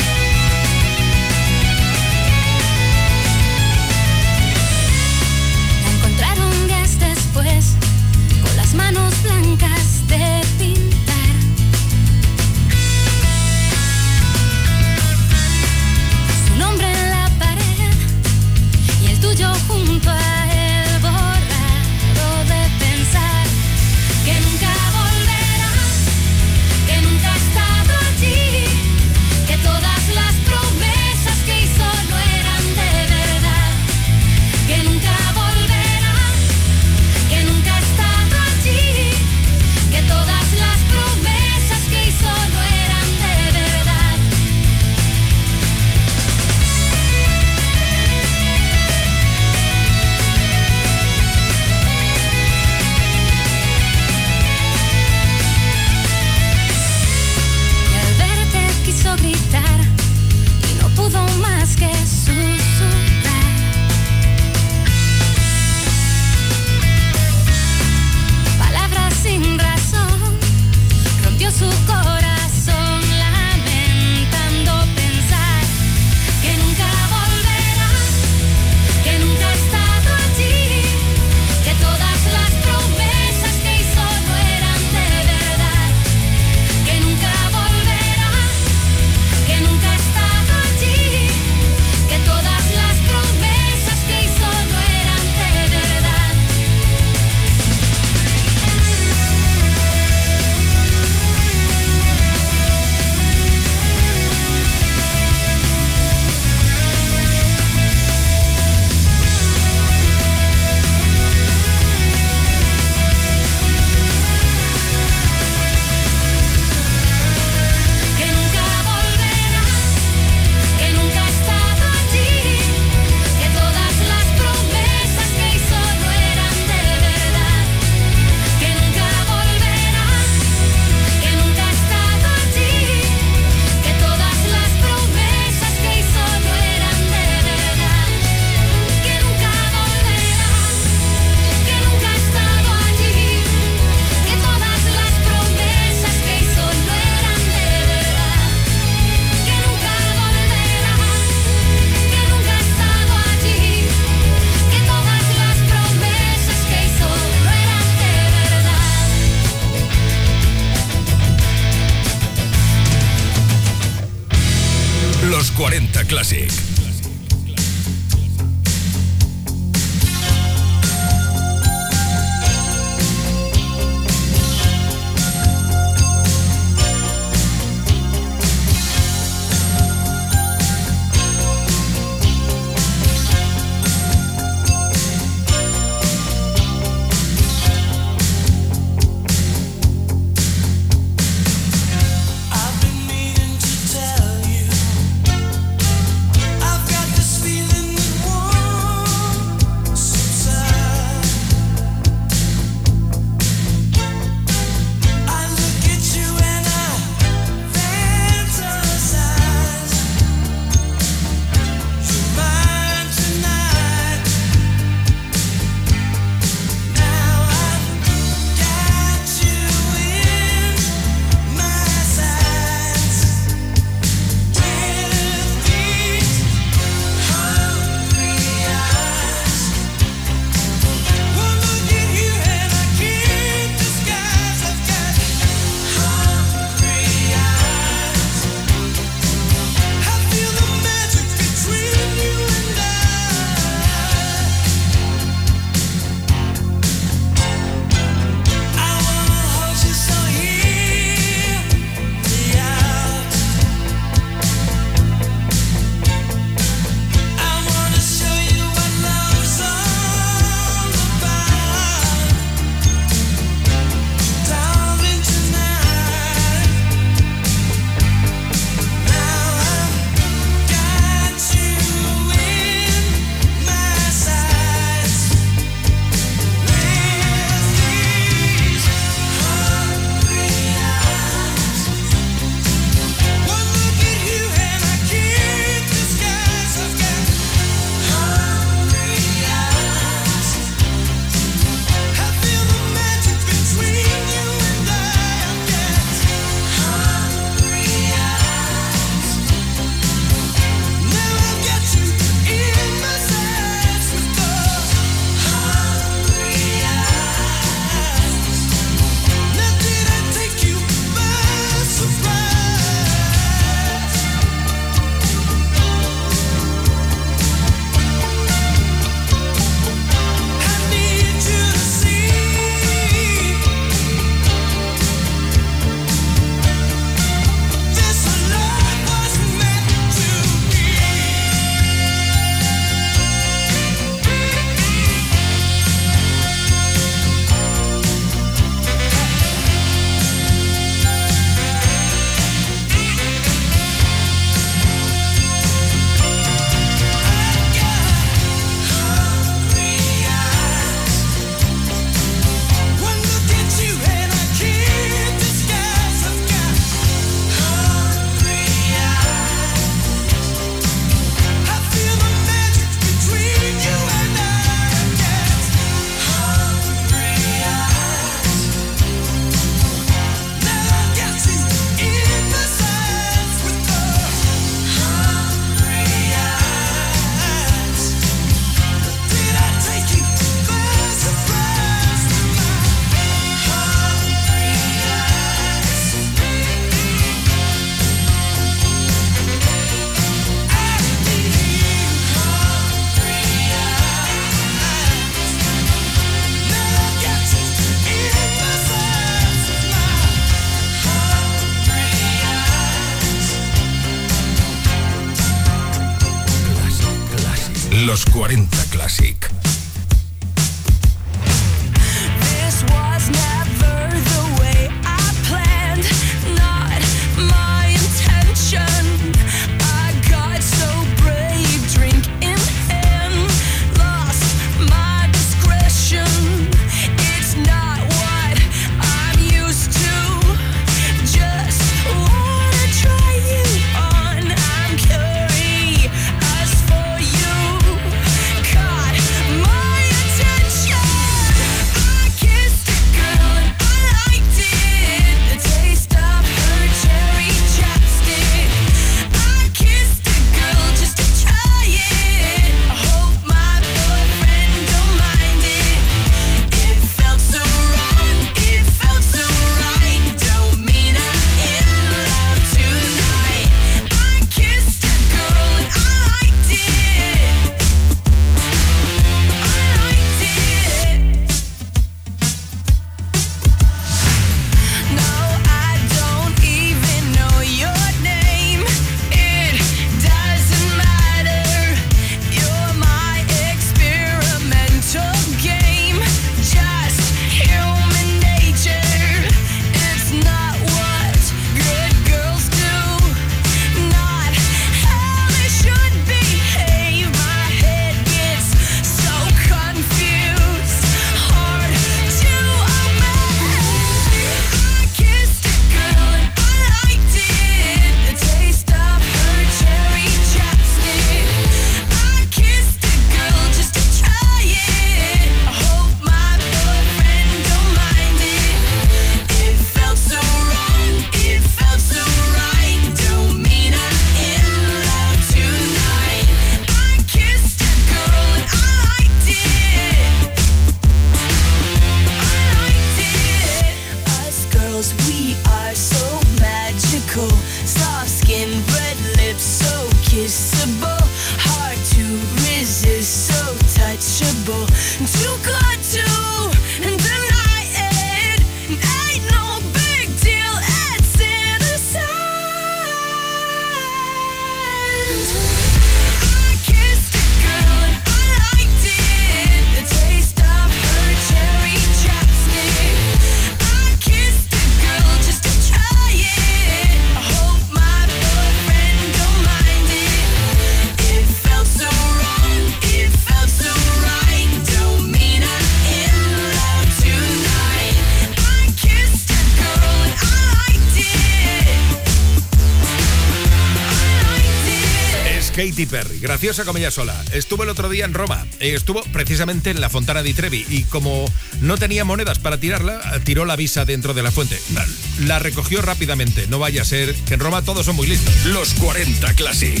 Perry, graciosa como ella sola. Estuvo el otro día en Roma. eh, Estuvo precisamente en la Fontana di Trevi y como no tenía monedas para tirarla, eh, tiró la visa dentro de la fuente. La- La recogió rápidamente. No vaya a ser que en Roma todos son muy listos. Los 40 Classic.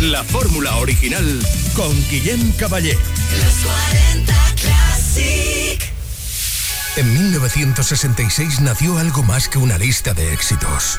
La fórmula original con Guillem Caballé. Los 40 Classic. En 1966 nació algo más que una lista de éxitos.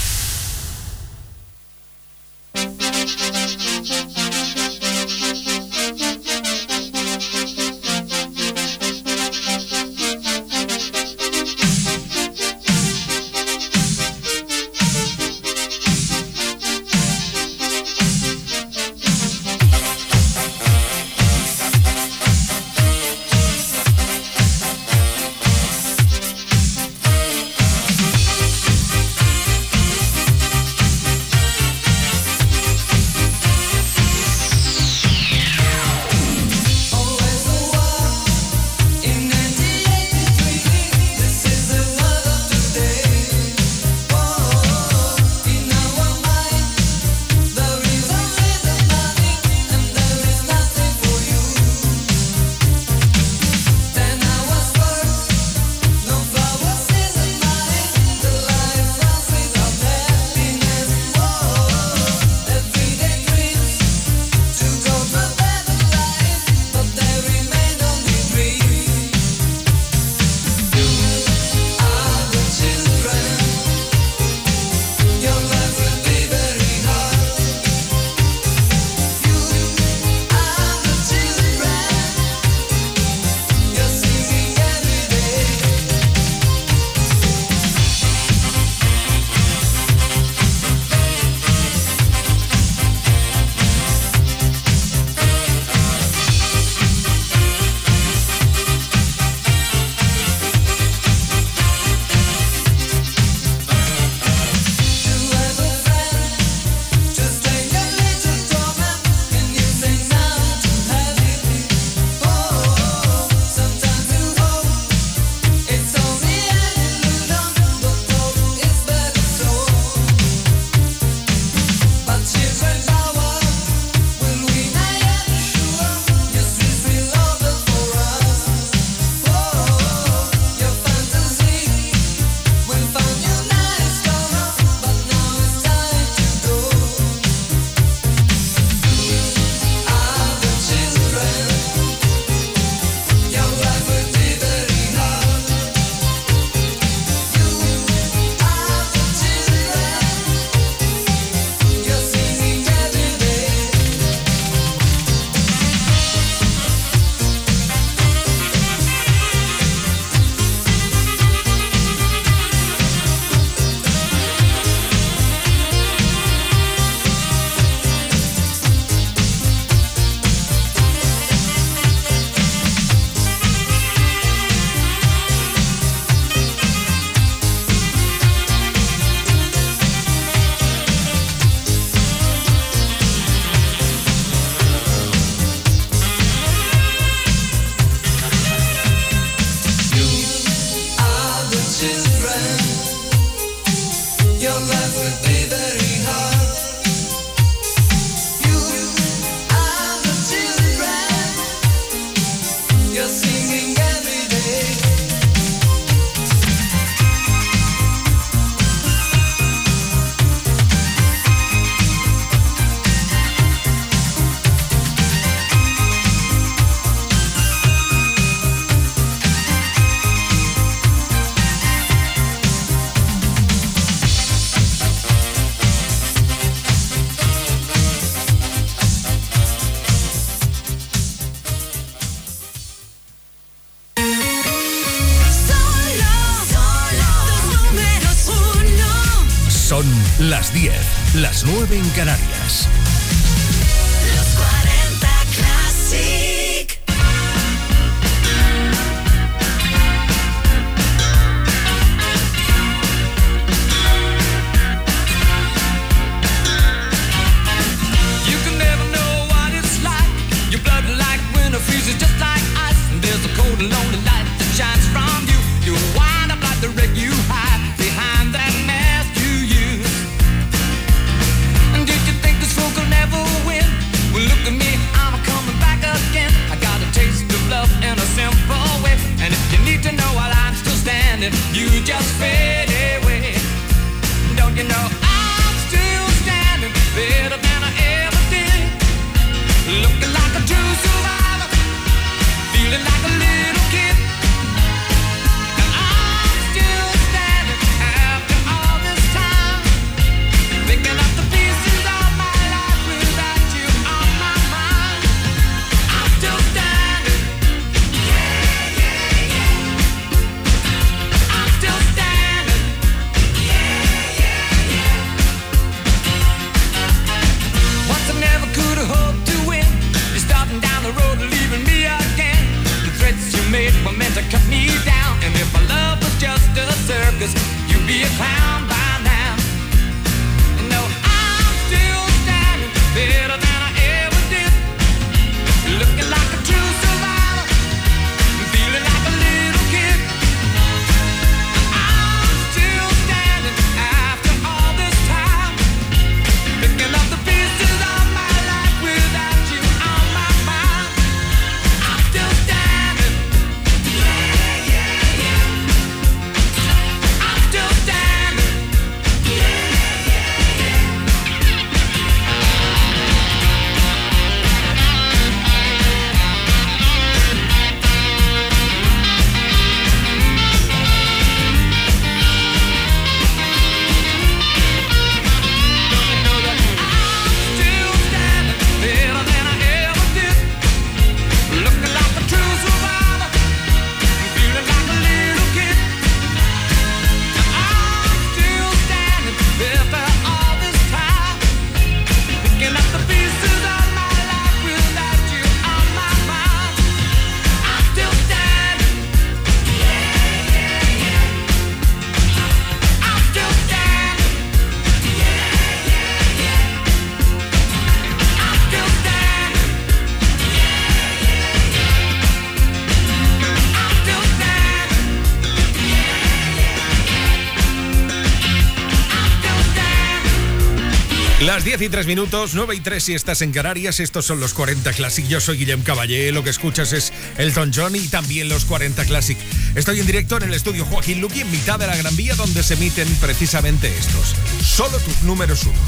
10 y 3 minutos, 9 y 3 si estás en Canarias. Estos son los 40 Classic. Yo soy Guillem Caballé. Lo que escuchas es Elton John y también los 40 Classic. Estoy en directo en el estudio Joaquín Luqui, en mitad de la Gran Vía, donde se emiten precisamente estos. Solo tus números uno.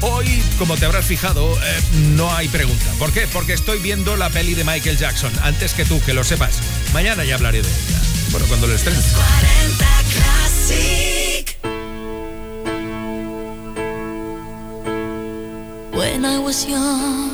Hoy, como te habrás fijado, eh, no hay pregunta. ¿Por qué? Porque estoy viendo la peli de Michael Jackson. Antes que tú, que lo sepas. Mañana ya hablaré de ella. Bueno, cuando lo estrenes. I was young.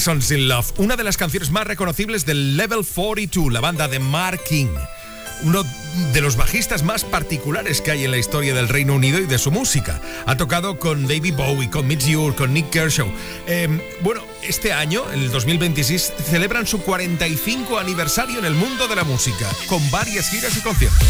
Lessons in Love, una de las canciones más reconocibles del Level 42, la banda de Mark King. Uno de los bajistas más particulares que hay en la historia del Reino Unido y de su música. Ha tocado con David Bowie, con Mitch Ure, con Nick Kershaw. Em, bueno, este año, el 2026, celebran su 45 aniversario en el mundo de la música, con varias giras y conciertos.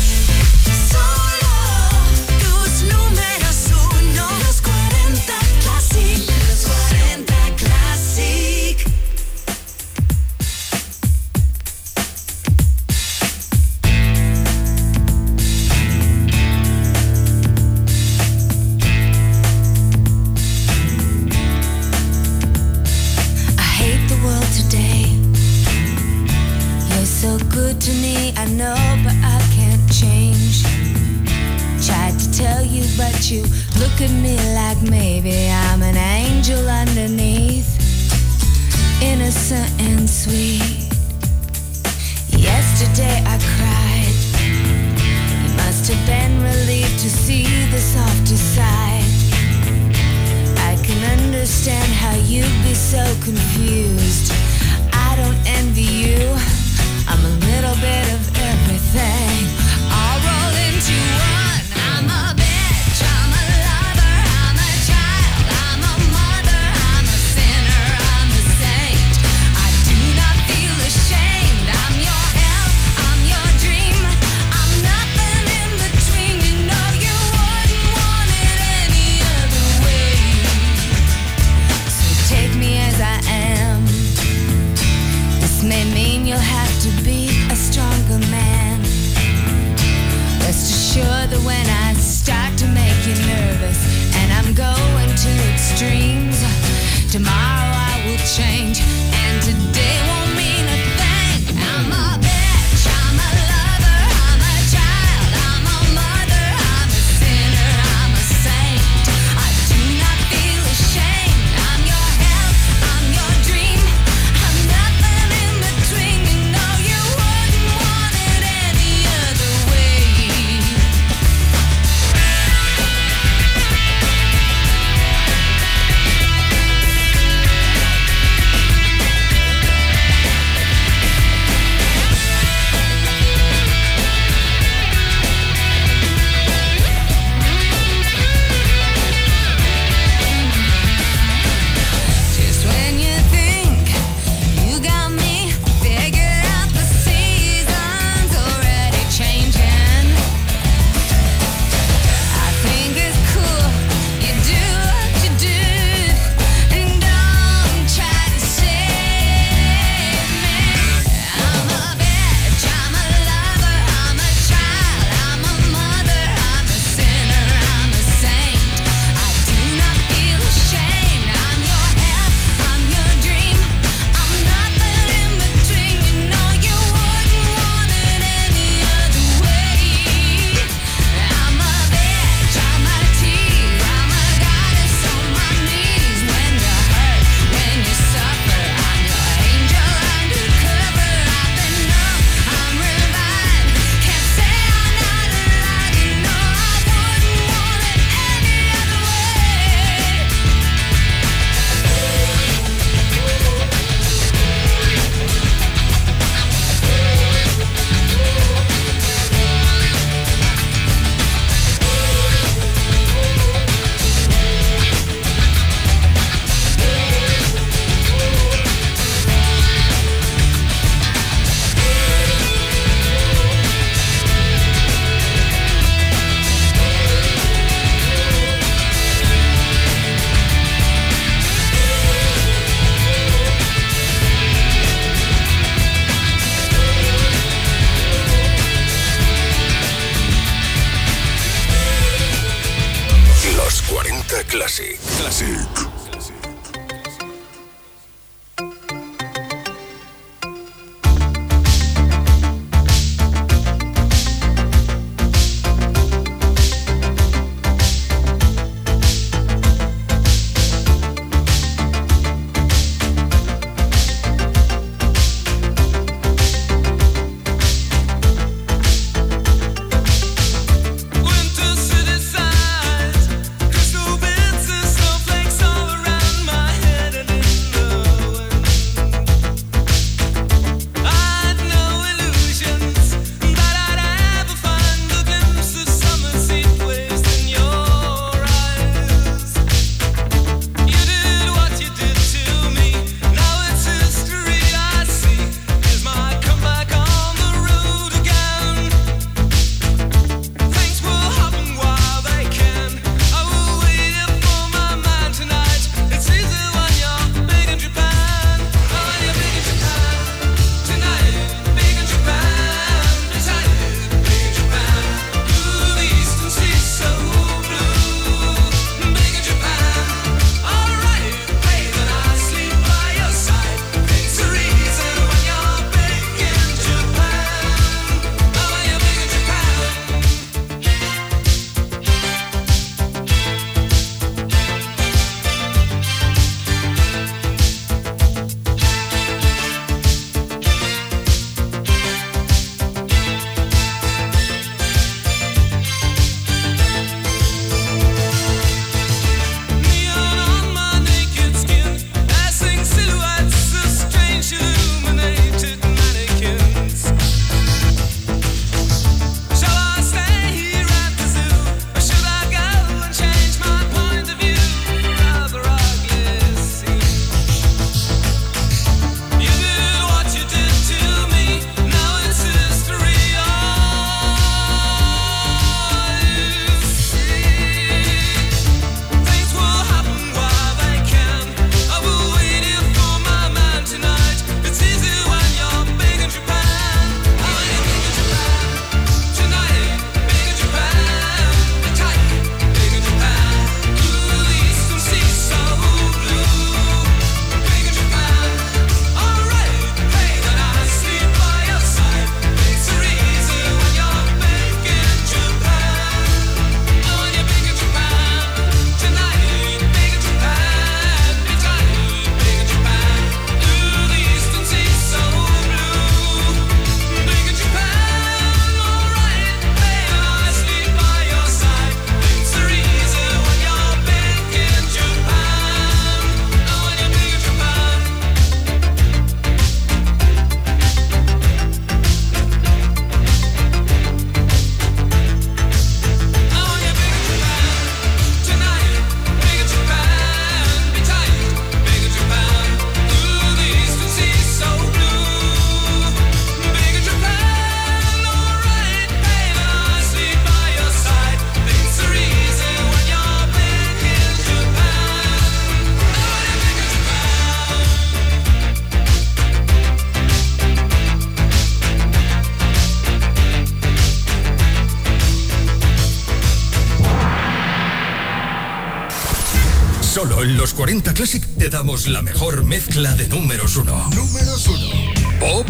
te damos la mejor mezcla de números uno. Números uno. Pop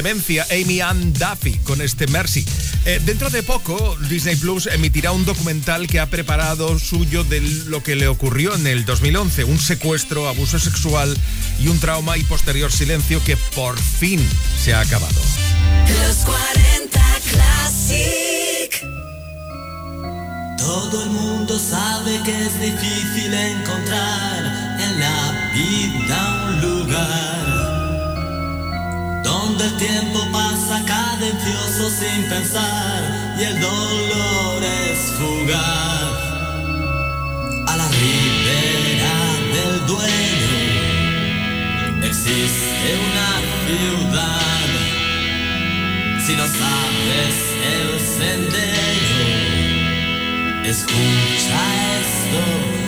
Clemencia, Amy Ann Duffy, con este Mercy. Eh, dentro de poco, Disney Plus emitirá un documental que ha preparado suyo de lo que le ocurrió en el 2011, un secuestro, abuso sexual y un trauma y posterior silencio que por fin se ha acabado. Los 40 Classic. Todo el mundo sabe que es difícil encontrar en la vida un lugar cuando el tiempo pasa cadencioso sin pensar y el dolor es fugar a la ribera del duelo. Existe una ciudad si no sabes el sendero escucha esto.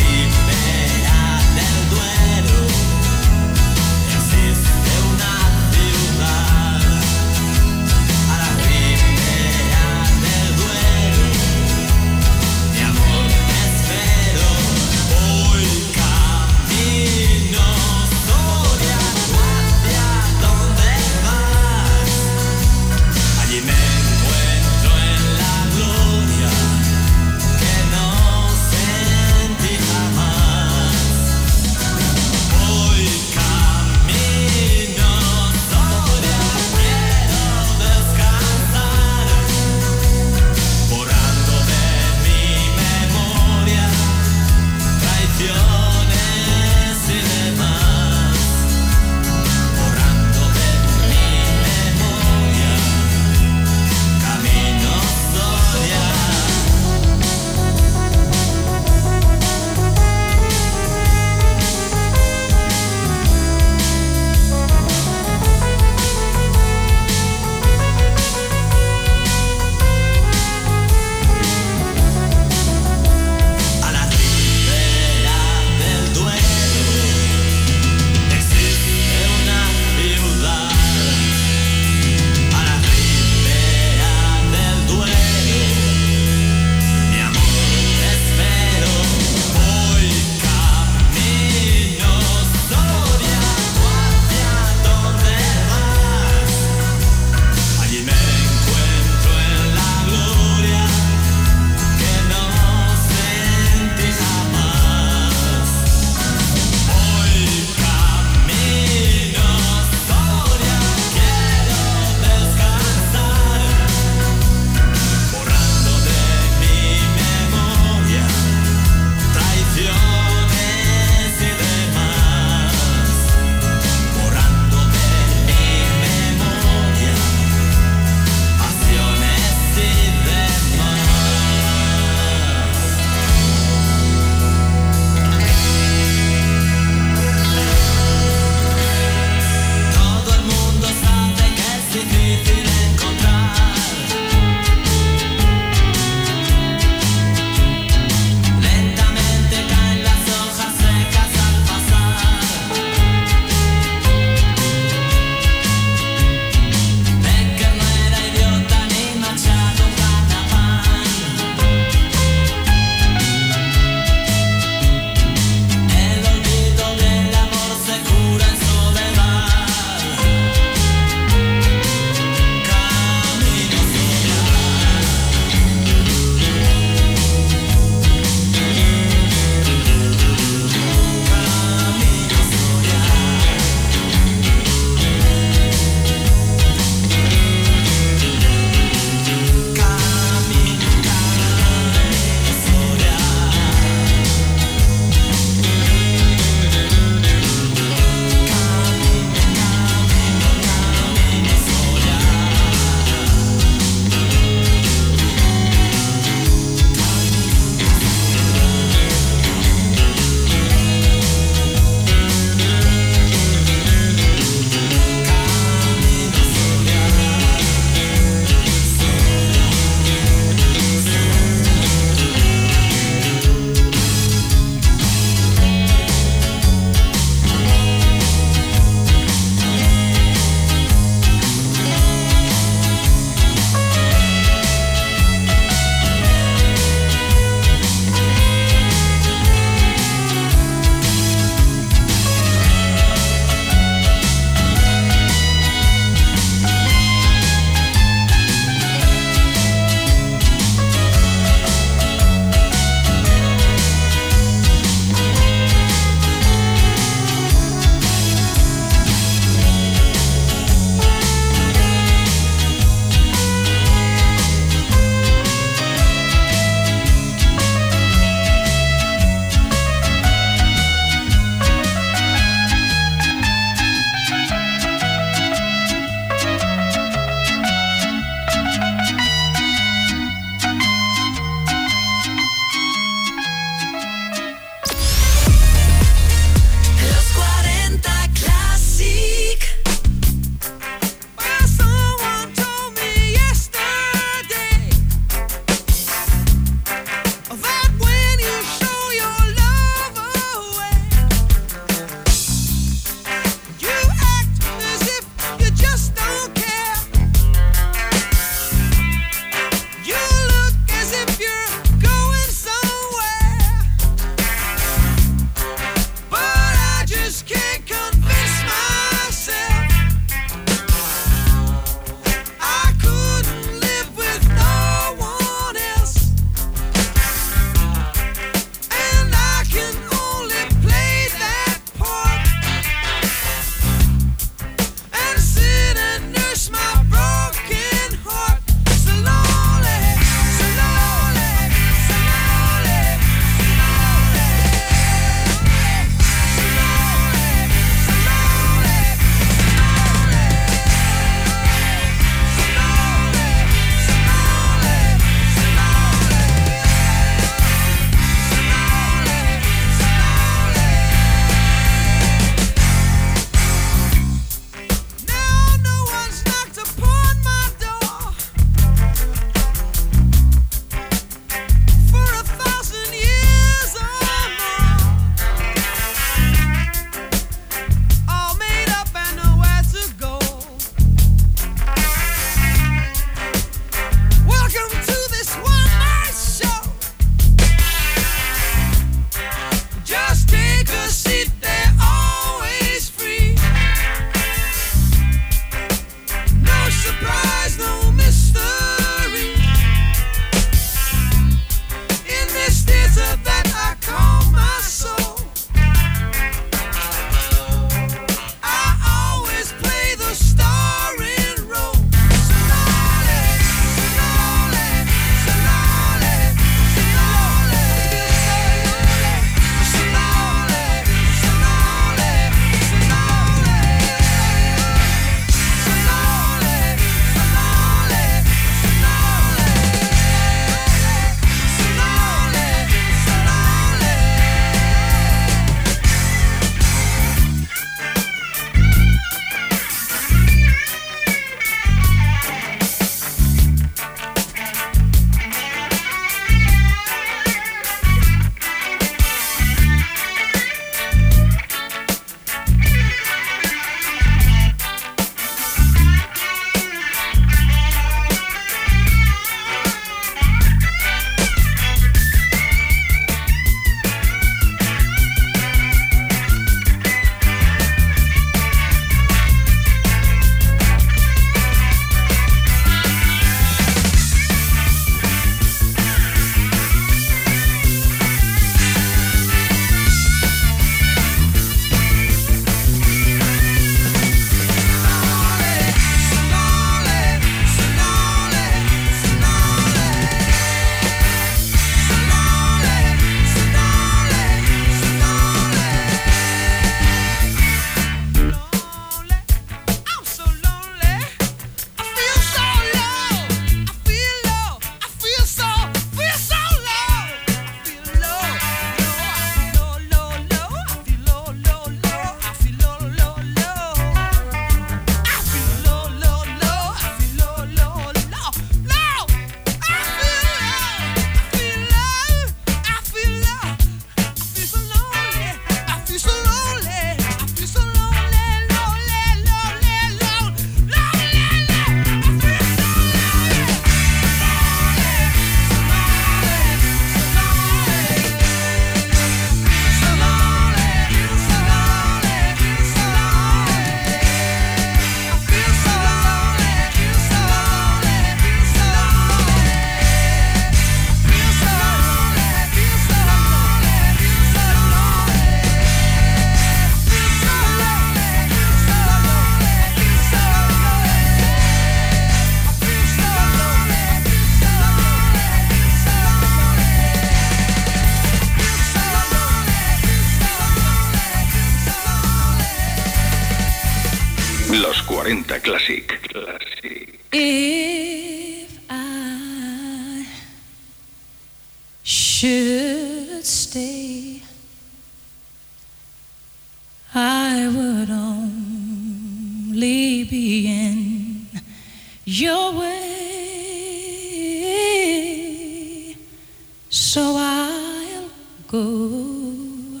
go,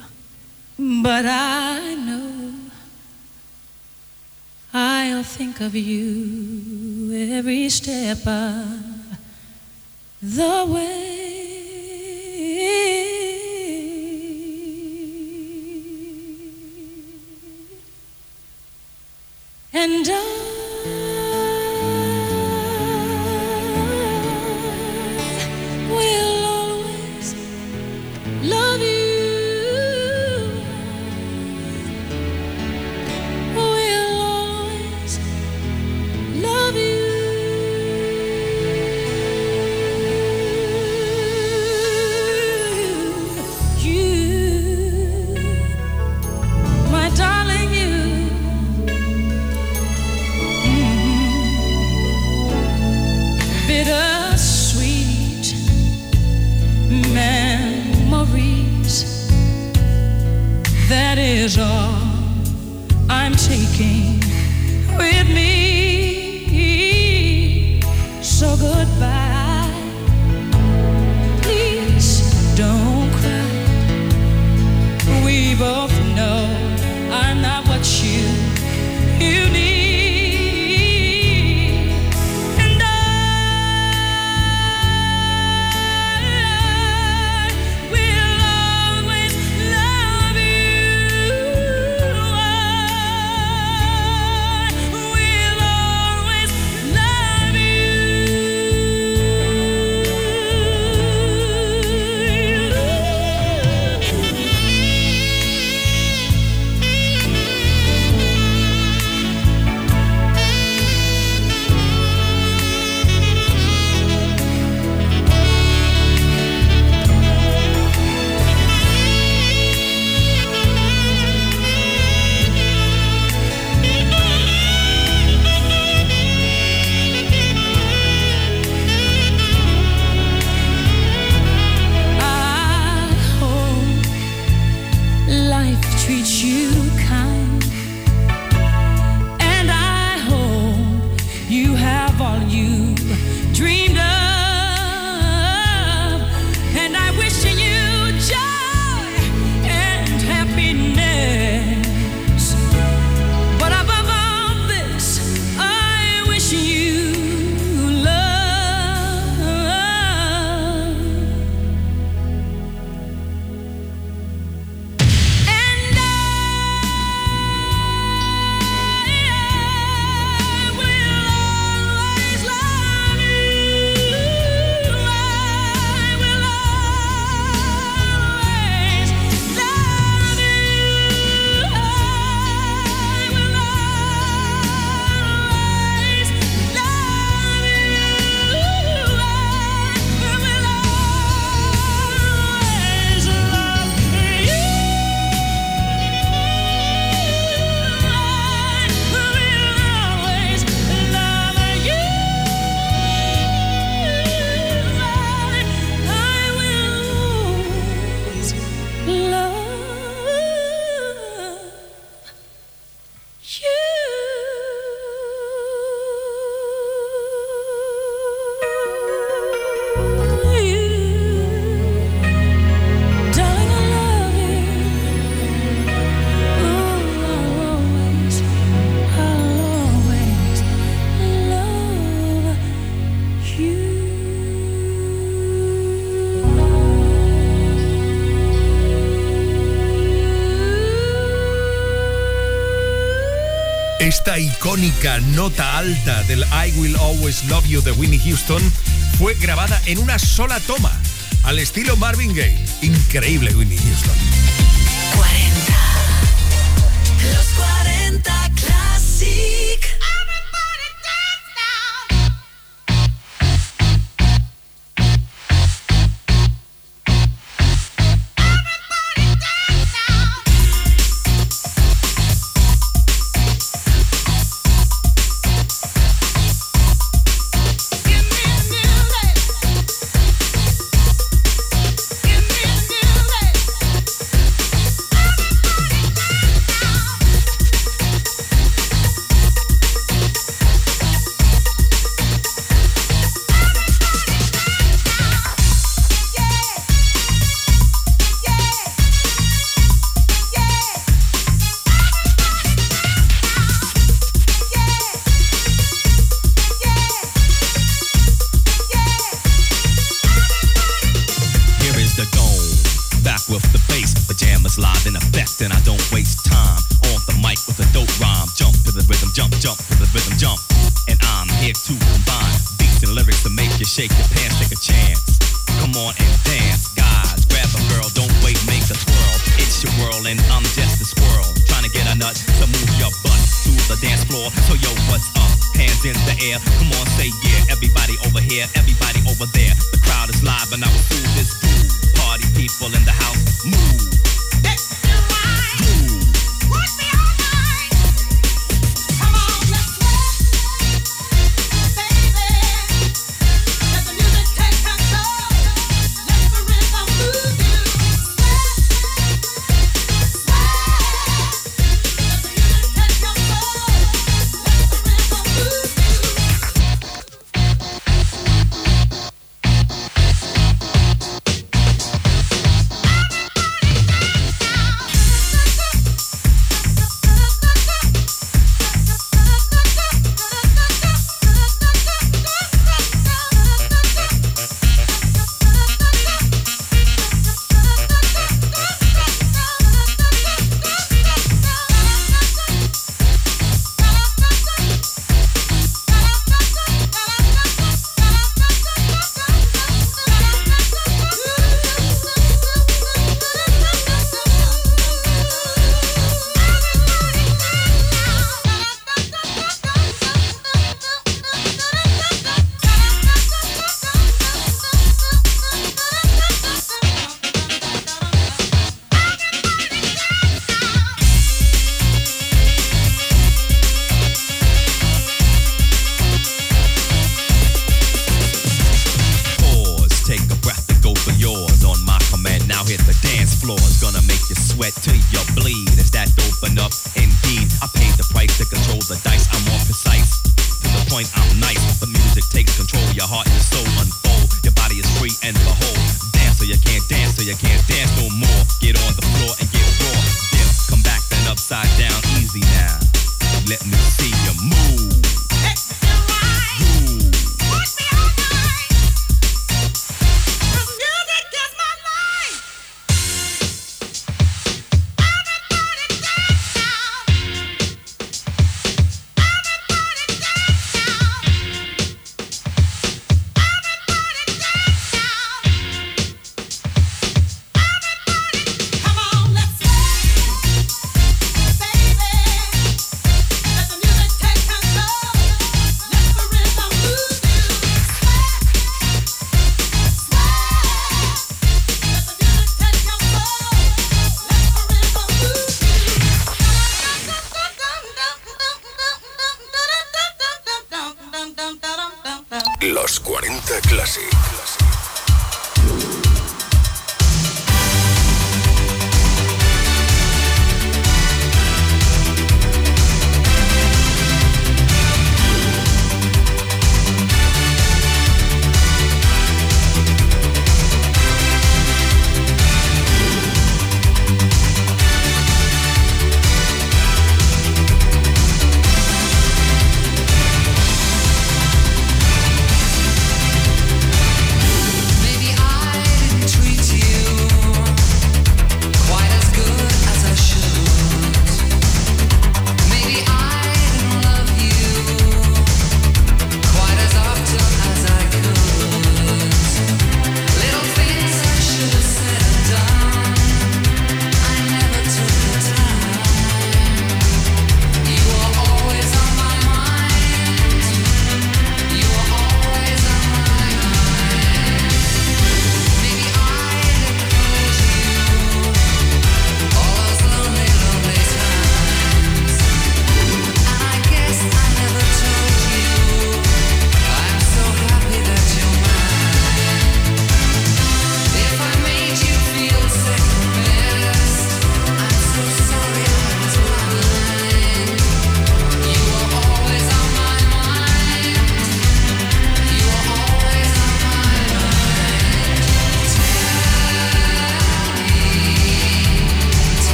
but I know I'll think of you every step of the way. Esta icónica nota alta del I Will Always Love You de Winnie Houston fue grabada en una sola toma, al estilo Marvin Gaye. Increíble Winnie Houston.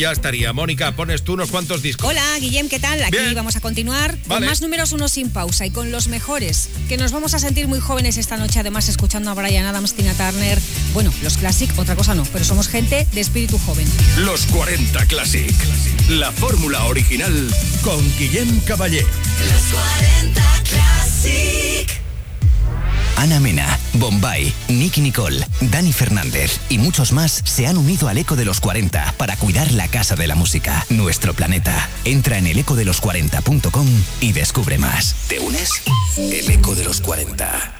ya estaría. Mónica, pones tú unos cuantos discos. Hola, Guillem, ¿qué tal? Aquí vamos a continuar con más números uno sin pausa y con los mejores, que nos vamos a sentir muy jóvenes esta noche, además escuchando a Brian Adams, Tina Turner, bueno, los Classic, otra cosa no, pero somos gente de espíritu joven. Los 40 Classic, la fórmula original con Guillem Caballé. Los 40 Classic. Ana Mena, Bombay, Nicky Nicole, Dani Fernández y muchos más se han unido al Eco de los 40 para cuidar la casa de la música, nuestro planeta. Entra en el ecodelos40.com y descubre más. ¿Te unes? El Eco de los 40.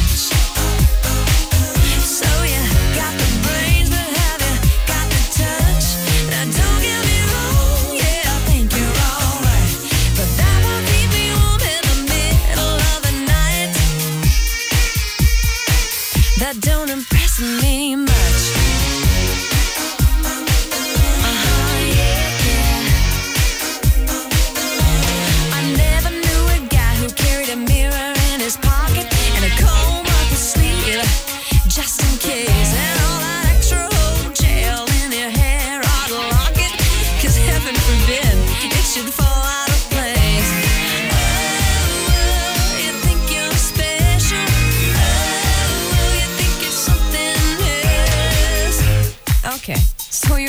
don't impress me.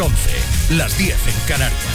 11, las 10 en Canarias.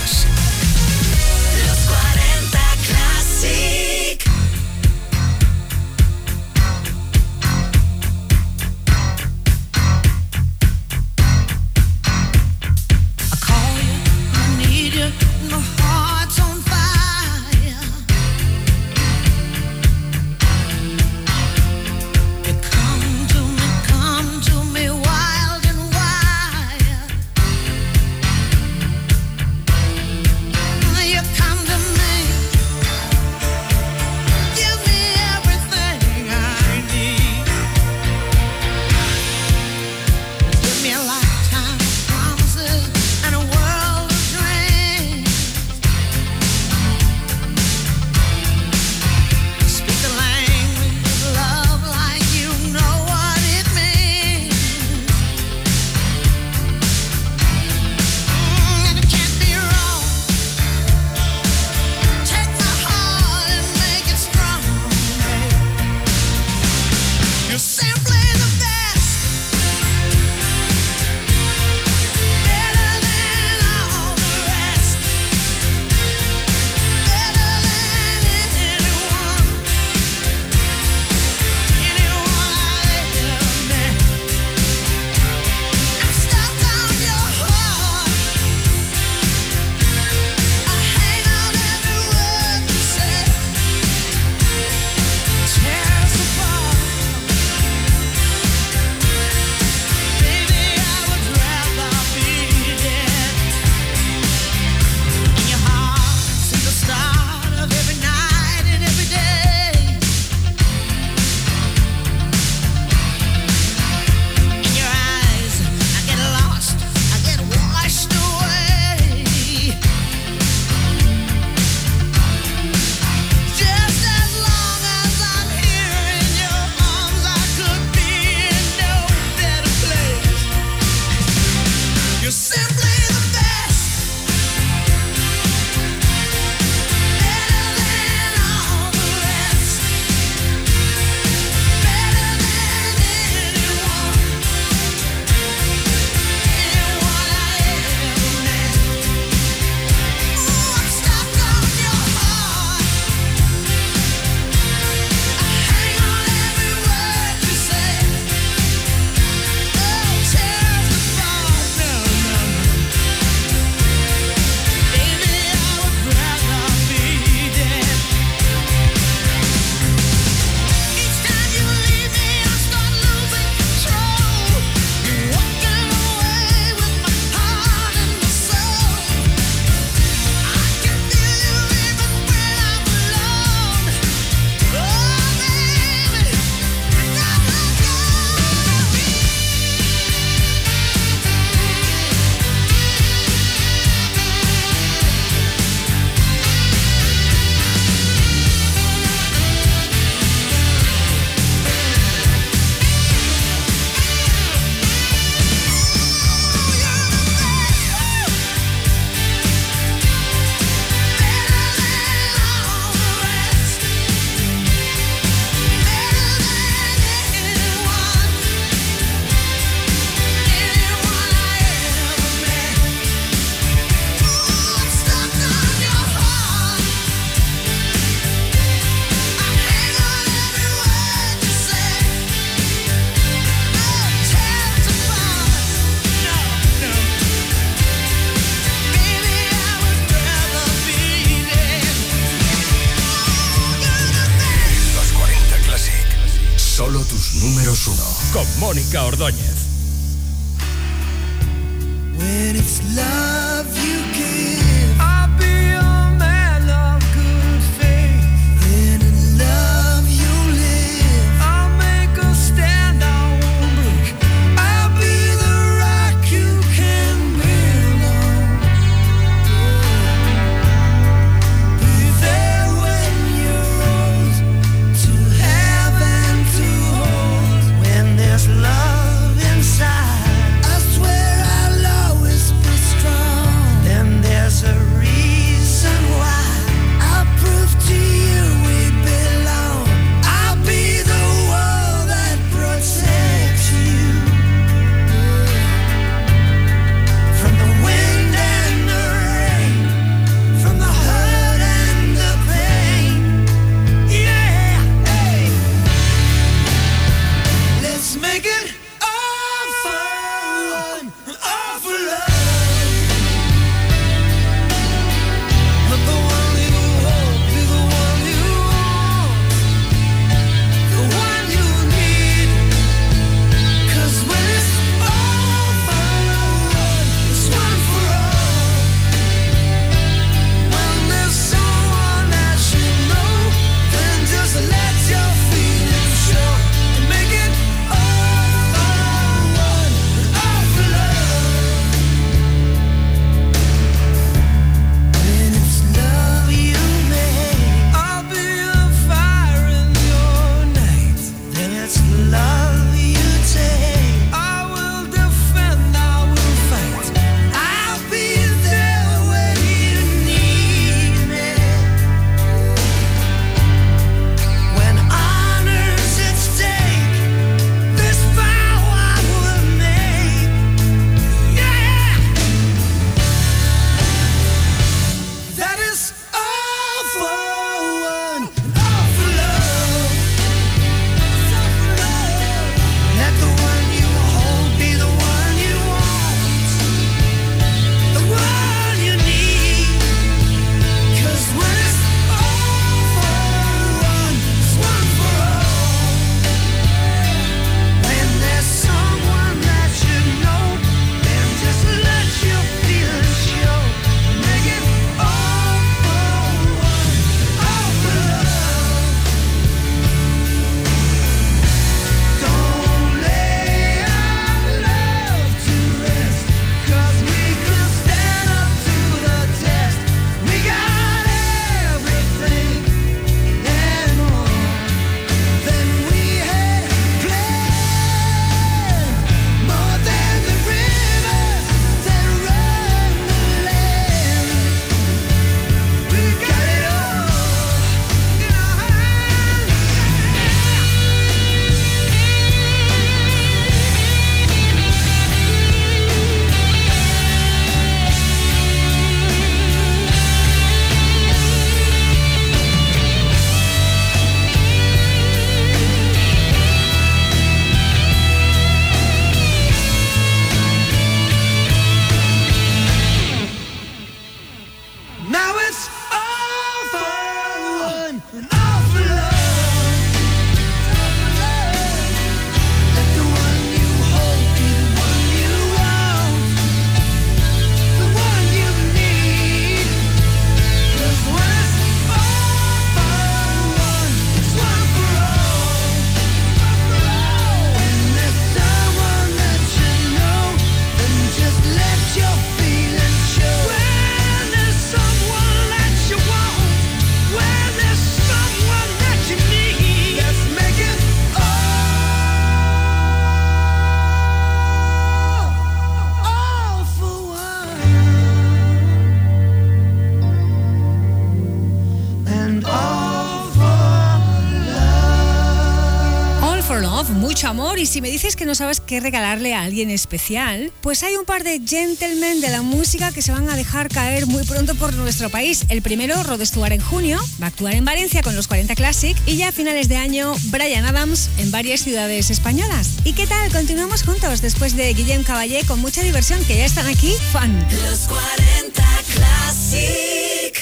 amor y si me dices que no sabes qué regalarle a alguien especial, pues hay un par de gentlemen de la música que se van a dejar caer muy pronto por nuestro país. El primero, Rod Stewart en junio, va a actuar en Valencia con los 40 Classic y ya a finales de año, Brian Adams en varias ciudades españolas. ¿Y qué tal? Continuamos juntos después de Guillem Caballé con mucha diversión que ya están aquí, fan. Los 40 Classic.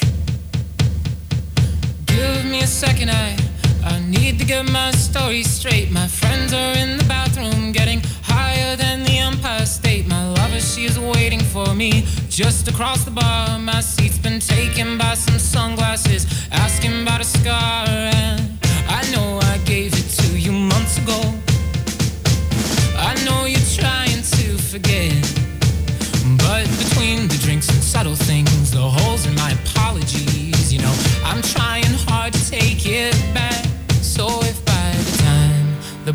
Give me a second eye. I need to get my story straight. My friends are in the bathroom, getting higher than the Empire State. My lover, she's waiting for me just across the bar. My seat's been taken by some sunglasses, asking about a scar. And I know I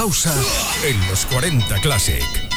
pausa en los 40 Classic.